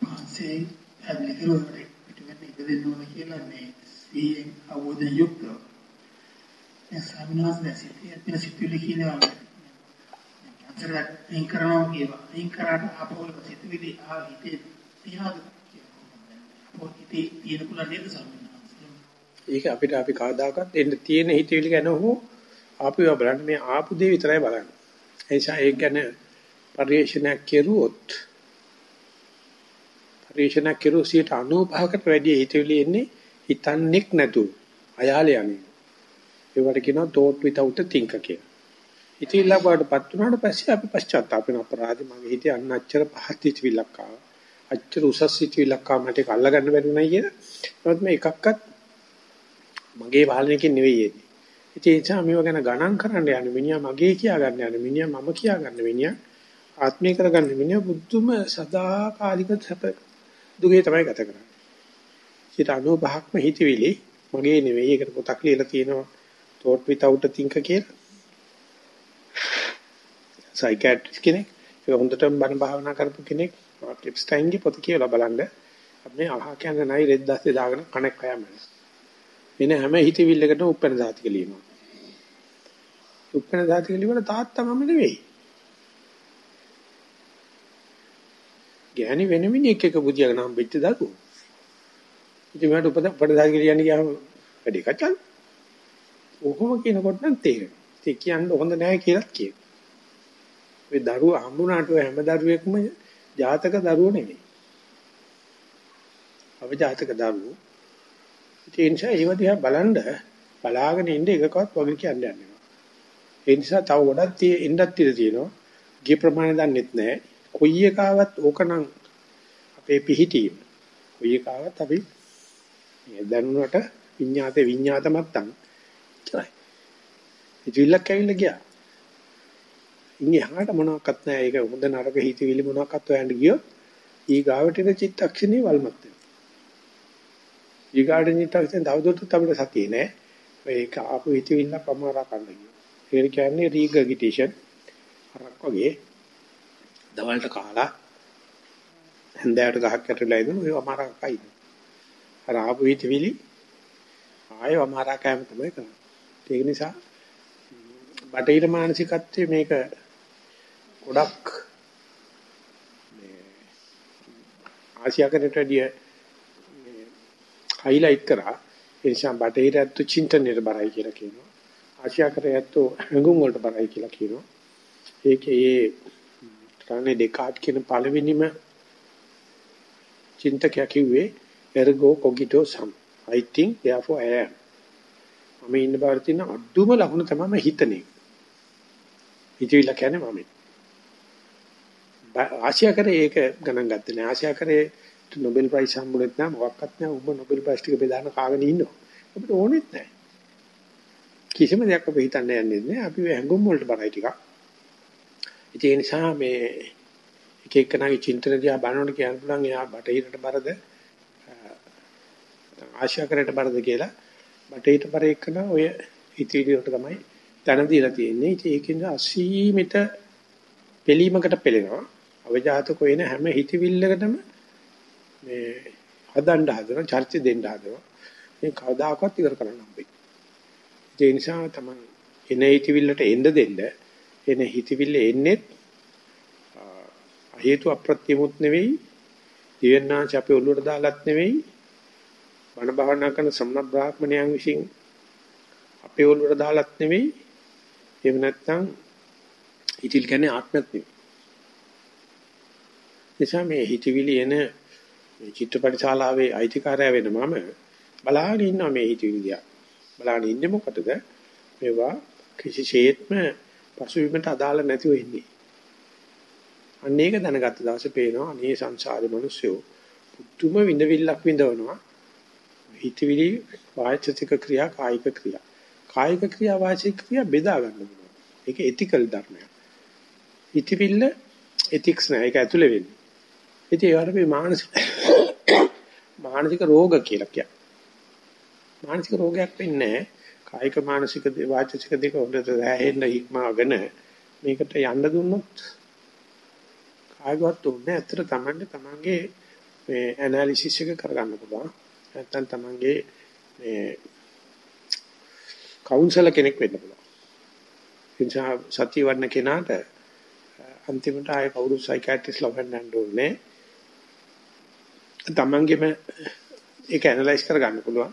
පස්සේ හැදෙන කෙරුවට පිටට ඉඳ දෙන්න ඕන කියලා මේ සීයෙන් අවබෝධයෙන් යුක්තව. මේ සම්මාස සිතේ ඇතිවෙන සිතුවිලි කියනවා අතරට අයින් කරනවා කියනවා අයින් කරාට ආපහු සිතුවිලි ආ හිතේ තියාගන්න කියනවා මොකද හිතේ තියෙන කුල නේද සම්මාස ඒක අපිට අපි කවදාකවත් එන්න තියෙන හිතවිලි ගැන හෝ ආපුව බලන්න මේ ආපු දේ විතරයි බලන්න. ඒ නිසා ඒක ගැන පරිශනාවක් කෙරුවොත් පරිශනාවක් කෙරුවොත් 95කට වැඩි හිතවිලි එන්නේ හිතන්නේක් නැතු. අයාලේ යන්නේ. ඒවට කියනවා thought without a thinker කියලා. හිතවිල්ල වඩපත් වුණාට පස්සේ අපි පශ්චාත්තාප වෙන අපරාධ මගේ හිතේ අන්න අච්චර පහත් හිතවිල්ලක් ආවා. අච්චර උසස් හිතවිල්ලක් ආව මට ඒක අල්ලගන්න බැරි වුණා කියලා. නමුත් මේ එකක්වත් මගේ පාලනයකින් නෙවෙයි එන්නේ. ඉතින් ඒ නිසා මේව ගැන ගණන් කරන්න යන මිනිහා මගේ කියා ගන්න යන මිනිහා මම කියා ගන්න මිනිහා ආත්මීය කරගන්න මිනිහා බුද්ධම සදාකාලික සැප දුකේ තමයි ගත කරන්නේ. ඊට අනුභවක්ම හිතවිලි මගේ නෙවෙයි. ඒකට පොතක් ලියලා තියෙනවා thought without a thinker කියලා. සයිකියාට්‍රිස්ට් කෙනෙක් ඒක හොඳටම බණ භාවනා කරපු කෙනෙක් ක්ලිප්ස්ටයින්ගේ පොත කියලා බලන්න අපි අහ කියන්නේ නයි රෙද්දස්සේ දාගෙන කණක් කයමනේ. වෙන හැම හිතවිල්ලකටම උප්පැන ධාතික ලියනවා. උප්පැන ධාතික ලියවල තාත්තා මම නෙවෙයි. ගෑණි වෙන මිනිහෙක් එක බුදියාගෙන හම්බෙච්ච දරුවෝ. ඉතින් මට උපත උප්පැන ධාතික ලියන්න ගියාම වැඩි කචල්. ඔහොම කියනකොට නම් තේරෙනවා. ඒක කියන්න හොඳ නැහැ කියලාත් කියනවා. ඒ දරුවා හම්බුනාට හැම දරුවෙක්ම ජාතක දරුවෝ නෙවෙයි. අප ජාතක දරුවෝ ඒ නිසා ඒව දිහා බලන්න බලාගෙන ඉන්න එකකවත් වගේ කියන්න යන්නේ. ඒ නිසා තව ගොඩක් tie ඉන්නත් ඉඳ තියෙනවා. ගිය ප්‍රමාණය දන්නෙත් නැහැ. කොයි එකාවත් ඕකනම් අපේ පිහිටීම. කොයි එකාවත් අපි දැනුණට විඤ්ඤාතේ විඤ්ඤාත මත්තන් ඉතරයි. ඉතිවිල්ලක් ඇවිල්ලා ගියා. ඉන්නේ හාට මොනවත් නැහැ. ඒක හොඳ නරක හිතවිලි මොනවත් හොයන්න ගියොත් ඊ ගාවට එන චිත්තක්ෂණේ වල්මත් වෙනවා. ඊගාට නිතරම තවදුරටත් අපිට සතියේ නෑ. ඒක ආපු හිතවිල්ල පමාරා ගන්න කියනවා. ඒක කියන්නේ රීගර්ගිටේෂන් අරක් වගේ දවල්ට කාලා හන්දෑවට ගහක් ඇටලා ඉදන ඔය අමාරා කයිද. අර ආපු හිතවිලි ආයෙ අමාරා කෑම තමයි කරන්නේ. ඒක නිසා බටහිර මානසිකත්වයේ මේක ගොඩක් මේ ආසියාකරට වැඩිය හයිලයිට් කරා ඒ නිසා බටහිර ඇත්තු චින්තනයේ බරයි කියලා කියනවා ආසියාකරය ඇත්තු හැඟුම් වලට බරයි කියලා කියනවා. ඒකේ ඒ රානේ ඩෙකාට් කියන පළවෙනිම චින්තකයා කිව්වේ ergo cogito sum. I think therefore i am. මම ඉන්න බාර තියෙන අඩුම ලකුණ තමයි හිතන්නේ. හිතවිල්ල කියන්නේ මම ආසියාකරේ ඒක ගණන් ගත්තේ නෑ. ආසියාකරේ නොබෙල් ප්‍රයිස් හම්බුනේත් නෑ මොකක්වත් නෑ. ඔබ නොබෙල් ප්‍රයිස් ටික බෙදාන කාගෙන ඉන්නවා. අපිට ඕනෙත් නෑ. කිසිම දෙයක් අපි හිතන්නේ යන්නේ නෑ අපි හැඟුම් වලට බරයි ටිකක්. ඒ නිසා මේ එක එකනාගේ චින්තන දිහා බලනකොට කියන්න පුළුවන් එයා බටහිරට බරද? ආශාකරයට බරද කියලා. බටහිරට බර එක්කන ඔය හිතවිලි වලට තමයි තන දීලා තියෙන්නේ. ඉතින් ඒකින්ද අසීමිත පිළීමකට පෙළෙනවා. අවජාතක වෙන හැම හිතවිල්ලකටම මේ හදන්න හදන චර්චි දෙන්න හදනවා. මේ කවදාකවත් ඉවර කරන්න හම්බෙන්නේ ඒ නිසා තමයි එන හිතවිල්ලට එන්න දෙන්න එන හිතවිල්ල එන්නේ හේතු අප්‍රත්‍යමුත් නෙවෙයි දිවන්නාංශ අපේ ඔළුවට දාලත් නෙවෙයි බණ භාවනා කරන සම්ම බ්‍රාහ්මණයන් විසින් අපේ ඔළුවට දාලත් නෙවෙයි එහෙම නැත්නම් හිතිල් කියන්නේ ආත්මයක් නෙවෙයි. නිසා මේ හිතවිලි එන මේ චිත්‍රපට ශාලාවේ අයිතිකාරය වෙන මම බලාගෙන ඉන්නවා මේ හිතවිලි දිහා. බලාගෙන ඉන්නේ මොකටද? මේවා කිසිසේත්ම පසුබිමට අදාළ නැතිව ඉන්නේ. අන්න ඒක දැනගත්ත දවසේ පේනවා අනේ සංසාරේ මිනිස්සු පුදුම විඳවිල්ලක් විඳවනවා. හිතවිලි වාචික ක්‍රියා කායික ක්‍රියා. කායික ක්‍රියා වාචික ක්‍රියා බෙදා ගන්න පුළුවන්. ඒක එතිකල් ධර්මයක්. හිතවිල්ල එතික්ස් නෑ ඒක ඇතුලේ වෙන්නේ. ඉතින් ඒවට මේ මානසික මානසික රෝග කියලා කියනවා. මානසික රෝගයක් වෙන්නේ නැහැ. කායික මානසික වාචික දෙක හොඳට රැහෙන්න හික්මාගෙන මේකට යන්න දුන්නොත් කායවත් උන්නේ ඇත්තට Tamanne Tamanගේ මේ ඇනලිසිස් එක කරගන්න පුළුවන්. නැත්තම් Tamanගේ මේ කවුන්සලර් කෙනෙක් වෙන්න පුළුවන්. එනිසා සතිය වඩන කෙනාට අන්තිමට ආයේ කවුරු සයිකියාට්‍රිස්ට් ලබන්න ඕනේ. තමන්ගෙම ඒක ඇනලයිස් කරගන්න පුළුවන්.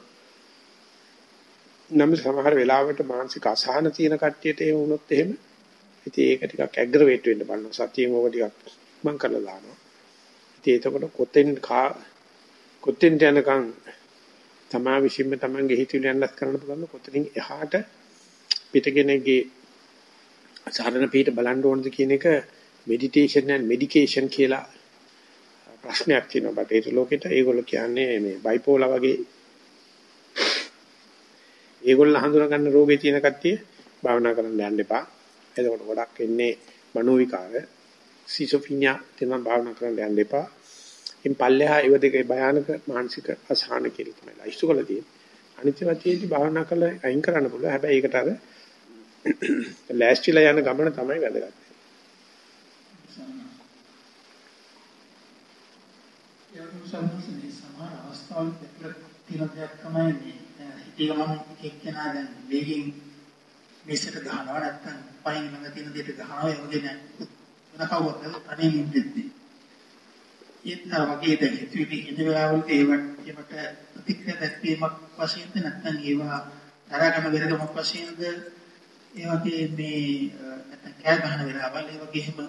නම් සමහර වෙලාවට මානසික අසහන තියෙන කට්ටියට ඒ වුණොත් එහෙම ඉතින් ඒක ටිකක් ඇග්‍රවේට් වෙන්න බලනවා. සතියෙන් ඕක ටිකක් මං කරලා දානවා. ඉතින් එතකොට කොතෙන් කා කොතෙන් යනකම් තමා විසින්ම තමන්ගේ හිතවිලි යන්නත් කරන්න පුළුවන් කොතනින් එහාට පිටගෙනගේ සාධන පිට බලන්න ඕනද කියන එක මෙඩිටේෂන් and මෙඩිකේෂන් කියලා ප්‍රශ්නයක් තියෙනවා බටේට ලෝකෙට ඒගොල්ලෝ කියන්නේ මේ බයිපෝලා වගේ ඒගොල්ලෝ හඳුනා ගන්න රෝගේ තියෙන කට්ටිය භාවනා කරන්න යන්න එපා. එතකොට ගොඩක් එන්නේ මනෝ විකාර, සිසොෆිනියා තියෙන භාවනා කරන්න යන්න එපා. ඉන් පල්ලෙහා ඒව දෙකේ භයානක මානසික අසහන කියලා තමයි ලයිස්තු කරලා තියෙන්නේ. අනිත් වචේදී භාවනා කරලා අයින් කරන්න පුළුවන්. හැබැයි ඒකට අර ලෑස්තිලා යන ගමන තමයි වැදගත්. සම්මතනේ සමහර අවස්ථාවල තියෙන දෙයක් තමයි මේ හිතේ ගමන් එක්කෙනා දැන් වේගෙන් මේසට ගහනවා නැත්නම් පයින් ළඟ තියෙන දෙයට ගහනවා ඒ වගේ නෑ. වෙන කවුරුත් අනේ ඉඳිද්දි. ඒත් වගේ දැන් හිතුවේ ඉඳ වෙලාවලට ඒවට ඒවට ප්‍රතික්‍රියා දැක්වීමක් වශයෙන්ද නැත්නම් ඒවා තරගම වෙනකමක් වශයෙන්ද ඒ වගේ මේ නැත්නම් කෑ ගහන වෙලාවල් ඒ වගේ එහෙම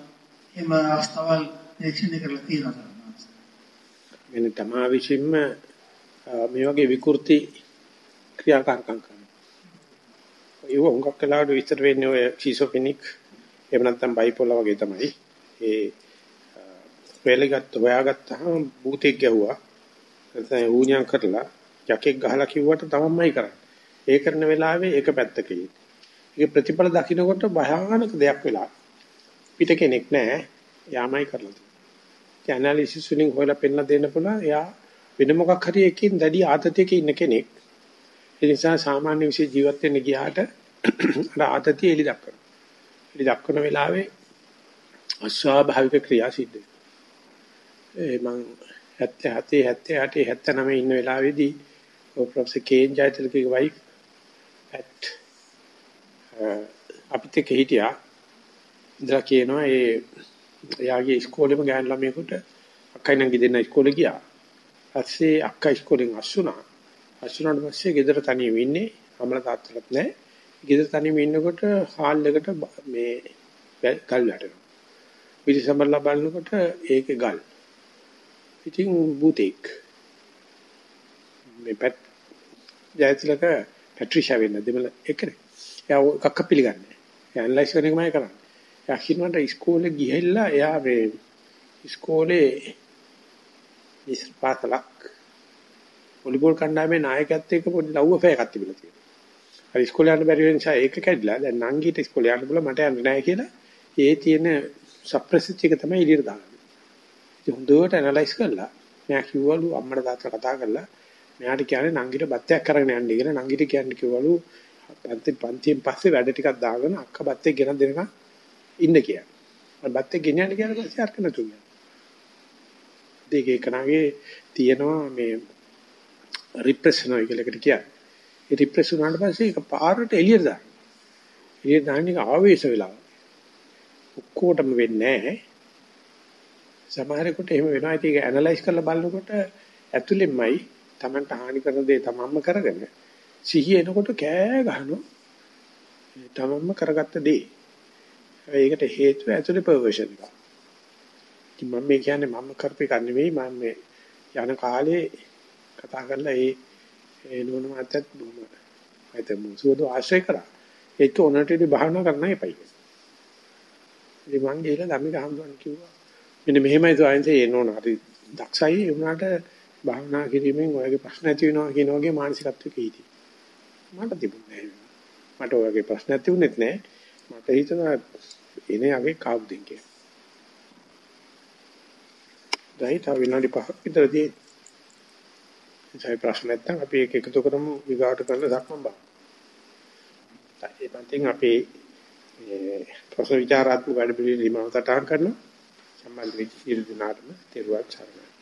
එහෙම අවස්ථාවල් නිරීක්ෂණය කරලා තියෙනවා වෙන තමා විසින්ම මේ වගේ විකෘති ක්‍රියාකාරකම් කරනවා. ඒව උඟක් කලාවට විස්තර වෙන්නේ ඔය ෂිසොෆෙනික් එහෙම නැත්නම් බයිපෝලා වගේ තමයි. ඒ වෙලගත් හොයාගත්තාම භූතෙක් ගැහුවා. නැත්නම් ඌණියම් කරලා යකෙක් ගහලා කිව්වට තමන්මයි කරන්නේ. ඒ කරන වෙලාවේ ඒක පැත්තක ඒක ප්‍රතිඵල දකින්නකොට භයානක දෙයක් වෙලා. පිට කෙනෙක් නැහැ. යාමයි කරලා ඒ ඇනලිසිස් වලින් හොයලා පෙන්නලා දෙන්න පුළුවන්. එයා වෙන මොකක් හරි එකකින් දැඩි ආතතියක ඉන්න කෙනෙක්. ඒ නිසා සාමාන්‍ය විශ්ව ජීවත් වෙන්න ගියාට අර ආතතිය එලි දක්වනවා. එලි දක්වන වෙලාවේ අස්වාභාවික ක්‍රියා සිද්ධ ඒ මං 77 78 79 ඉන්න වෙලාවේදී ප්‍රොෆෙසර් කේන් ජයතිලකගේ වයිෆ් at අපිට හිටියා ඉඳලා කියනවා ඒ එයාගේ ඉස්කෝලේම ගෑනු ළමයෙකුට අක්කයි නංගි දෙන්න ඉස්කෝලේ ගියා. පස්සේ අක්කා ඉස්කෝලෙන් අස්සුනා. අස්සුනාට පස්සේ ගෙදර තනියම ඉන්නේ. අමල තාත්තලත් නැහැ. ගෙදර තනියම ඉන්නකොට හාල් එකට මේ ගල් වැටෙනවා. පිටිසම්බරලා බලනකොට ඒකේ ගල්. ඉතින් බුතෙක් මේ පැට් ජයතිලක පැට්‍රිෂා වෙන්න දෙමළ එකනේ. එයා කක්ක පිළිගන්නේ. එයා ඇනලයිස් කරන එකමයි කරන්නේ. එයා කිනවට ඉස්කෝලේ ගිහිල්ලා එයා මේ ඉස්කෝලේ ඉස්පාතලක් වොලිබෝල් කණ්ඩායමේ නායකයෙක් එක්ක පොඩි ලව් අෆෙයක් එකක් තිබිලා තියෙනවා. හරි ඉස්කෝලේ යන්න බැරි වෙන නිසා ඒක කැඩිලා දැන් නංගිට ඉස්කෝලේ යන්න බුල මට යන්න නැහැ කියලා ඒ තියෙන සප්‍රෙසිච් එක තමයි එළියට දාන්නේ. ඉතින් හොඳට ඇනලයිස් කරලා මෙයා කිව්වලු අම්මට තාත්තට කතා කරලා මෙයාට කියන්නේ නංගිට බත්තයක් කරගෙන යන්න කියලා නංගිට කියන්නේ කිව්වලු පන්ති පන්තියෙන් පස්සේ වැඩ ටිකක් දාගෙන අක්ක බත්තේ ගෙනත් දෙනකන් ඉන්න කියලා. බත්තේ ගෙනියන්න කියන පස්සේ අර්ථ නැතු ගියා. දෙකේ කනාගේ තියෙනවා මේ රිප්‍රෙෂන් එක කියලා එකට කියන්නේ. ඒ රිප්‍රෙස් වුණාට පස්සේ ඒක පාරට එළියට දාන්න. එළියට දාන්න එක ආවේශ වෙලා. ඔක්කොටම වෙන්නේ නැහැ. සමහරෙකුට එහෙම වෙනවා. ඒක ඇනලයිස් කරලා බලනකොට ඇතුළෙන්මයි Tamanට හානි කරන දේ තමන්ම කරගෙන සිහිය එනකොට කෑ ගහනවා. තමන්ම කරගත්ත දේ. ඒකට හේතුව ඇතුලේ පර්වර්ෂන් එක. ඉතින් මම මේ කියන්නේ මම කරපේ කන්නේ නෙවෙයි මම මේ යන කාලේ කතා කරලා ඒ ඒ නෝන මාතත් දුම. හිත මුසුවද ආශ්‍රය කරා. ඒක උනටදී භාවනා කරන්න එපයි. ඉතින් මං ගිහලා ළමයි හම්බුන් කිව්වා. මෙන්න මෙහෙමයි සෝයන්සේ එනෝන හරි දක්ෂයි ඒ වුණාට භාවනා කිරීමෙන් ඔයගේ ප්‍රශ්න ඇති වෙනවා කියන වගේ මානසිකත්වයක හිටියේ. මට තිබුණේ නැහැ. මට ඔයගේ ප්‍රශ්න ඇති වුණෙත් නැහැ. මට හිතෙනවා එනේ යගේ කවුද කියලා. දැන් තව විනාඩි 5ක් විතරදී ඉතින් ප්‍රශ්න නැත්නම් අපි ඒක එකතු කරමු විගාට කරන සක්මන් බා. ඒ පන්තින් අපි ප්‍රශ්න විචාරාත්මක වැඩ පිළිවෙල ඉමවතටහන් කරනවා. සම්බන්ධ වෙච්ච සියලු දෙනාටම තෙරුවන් සරණයි.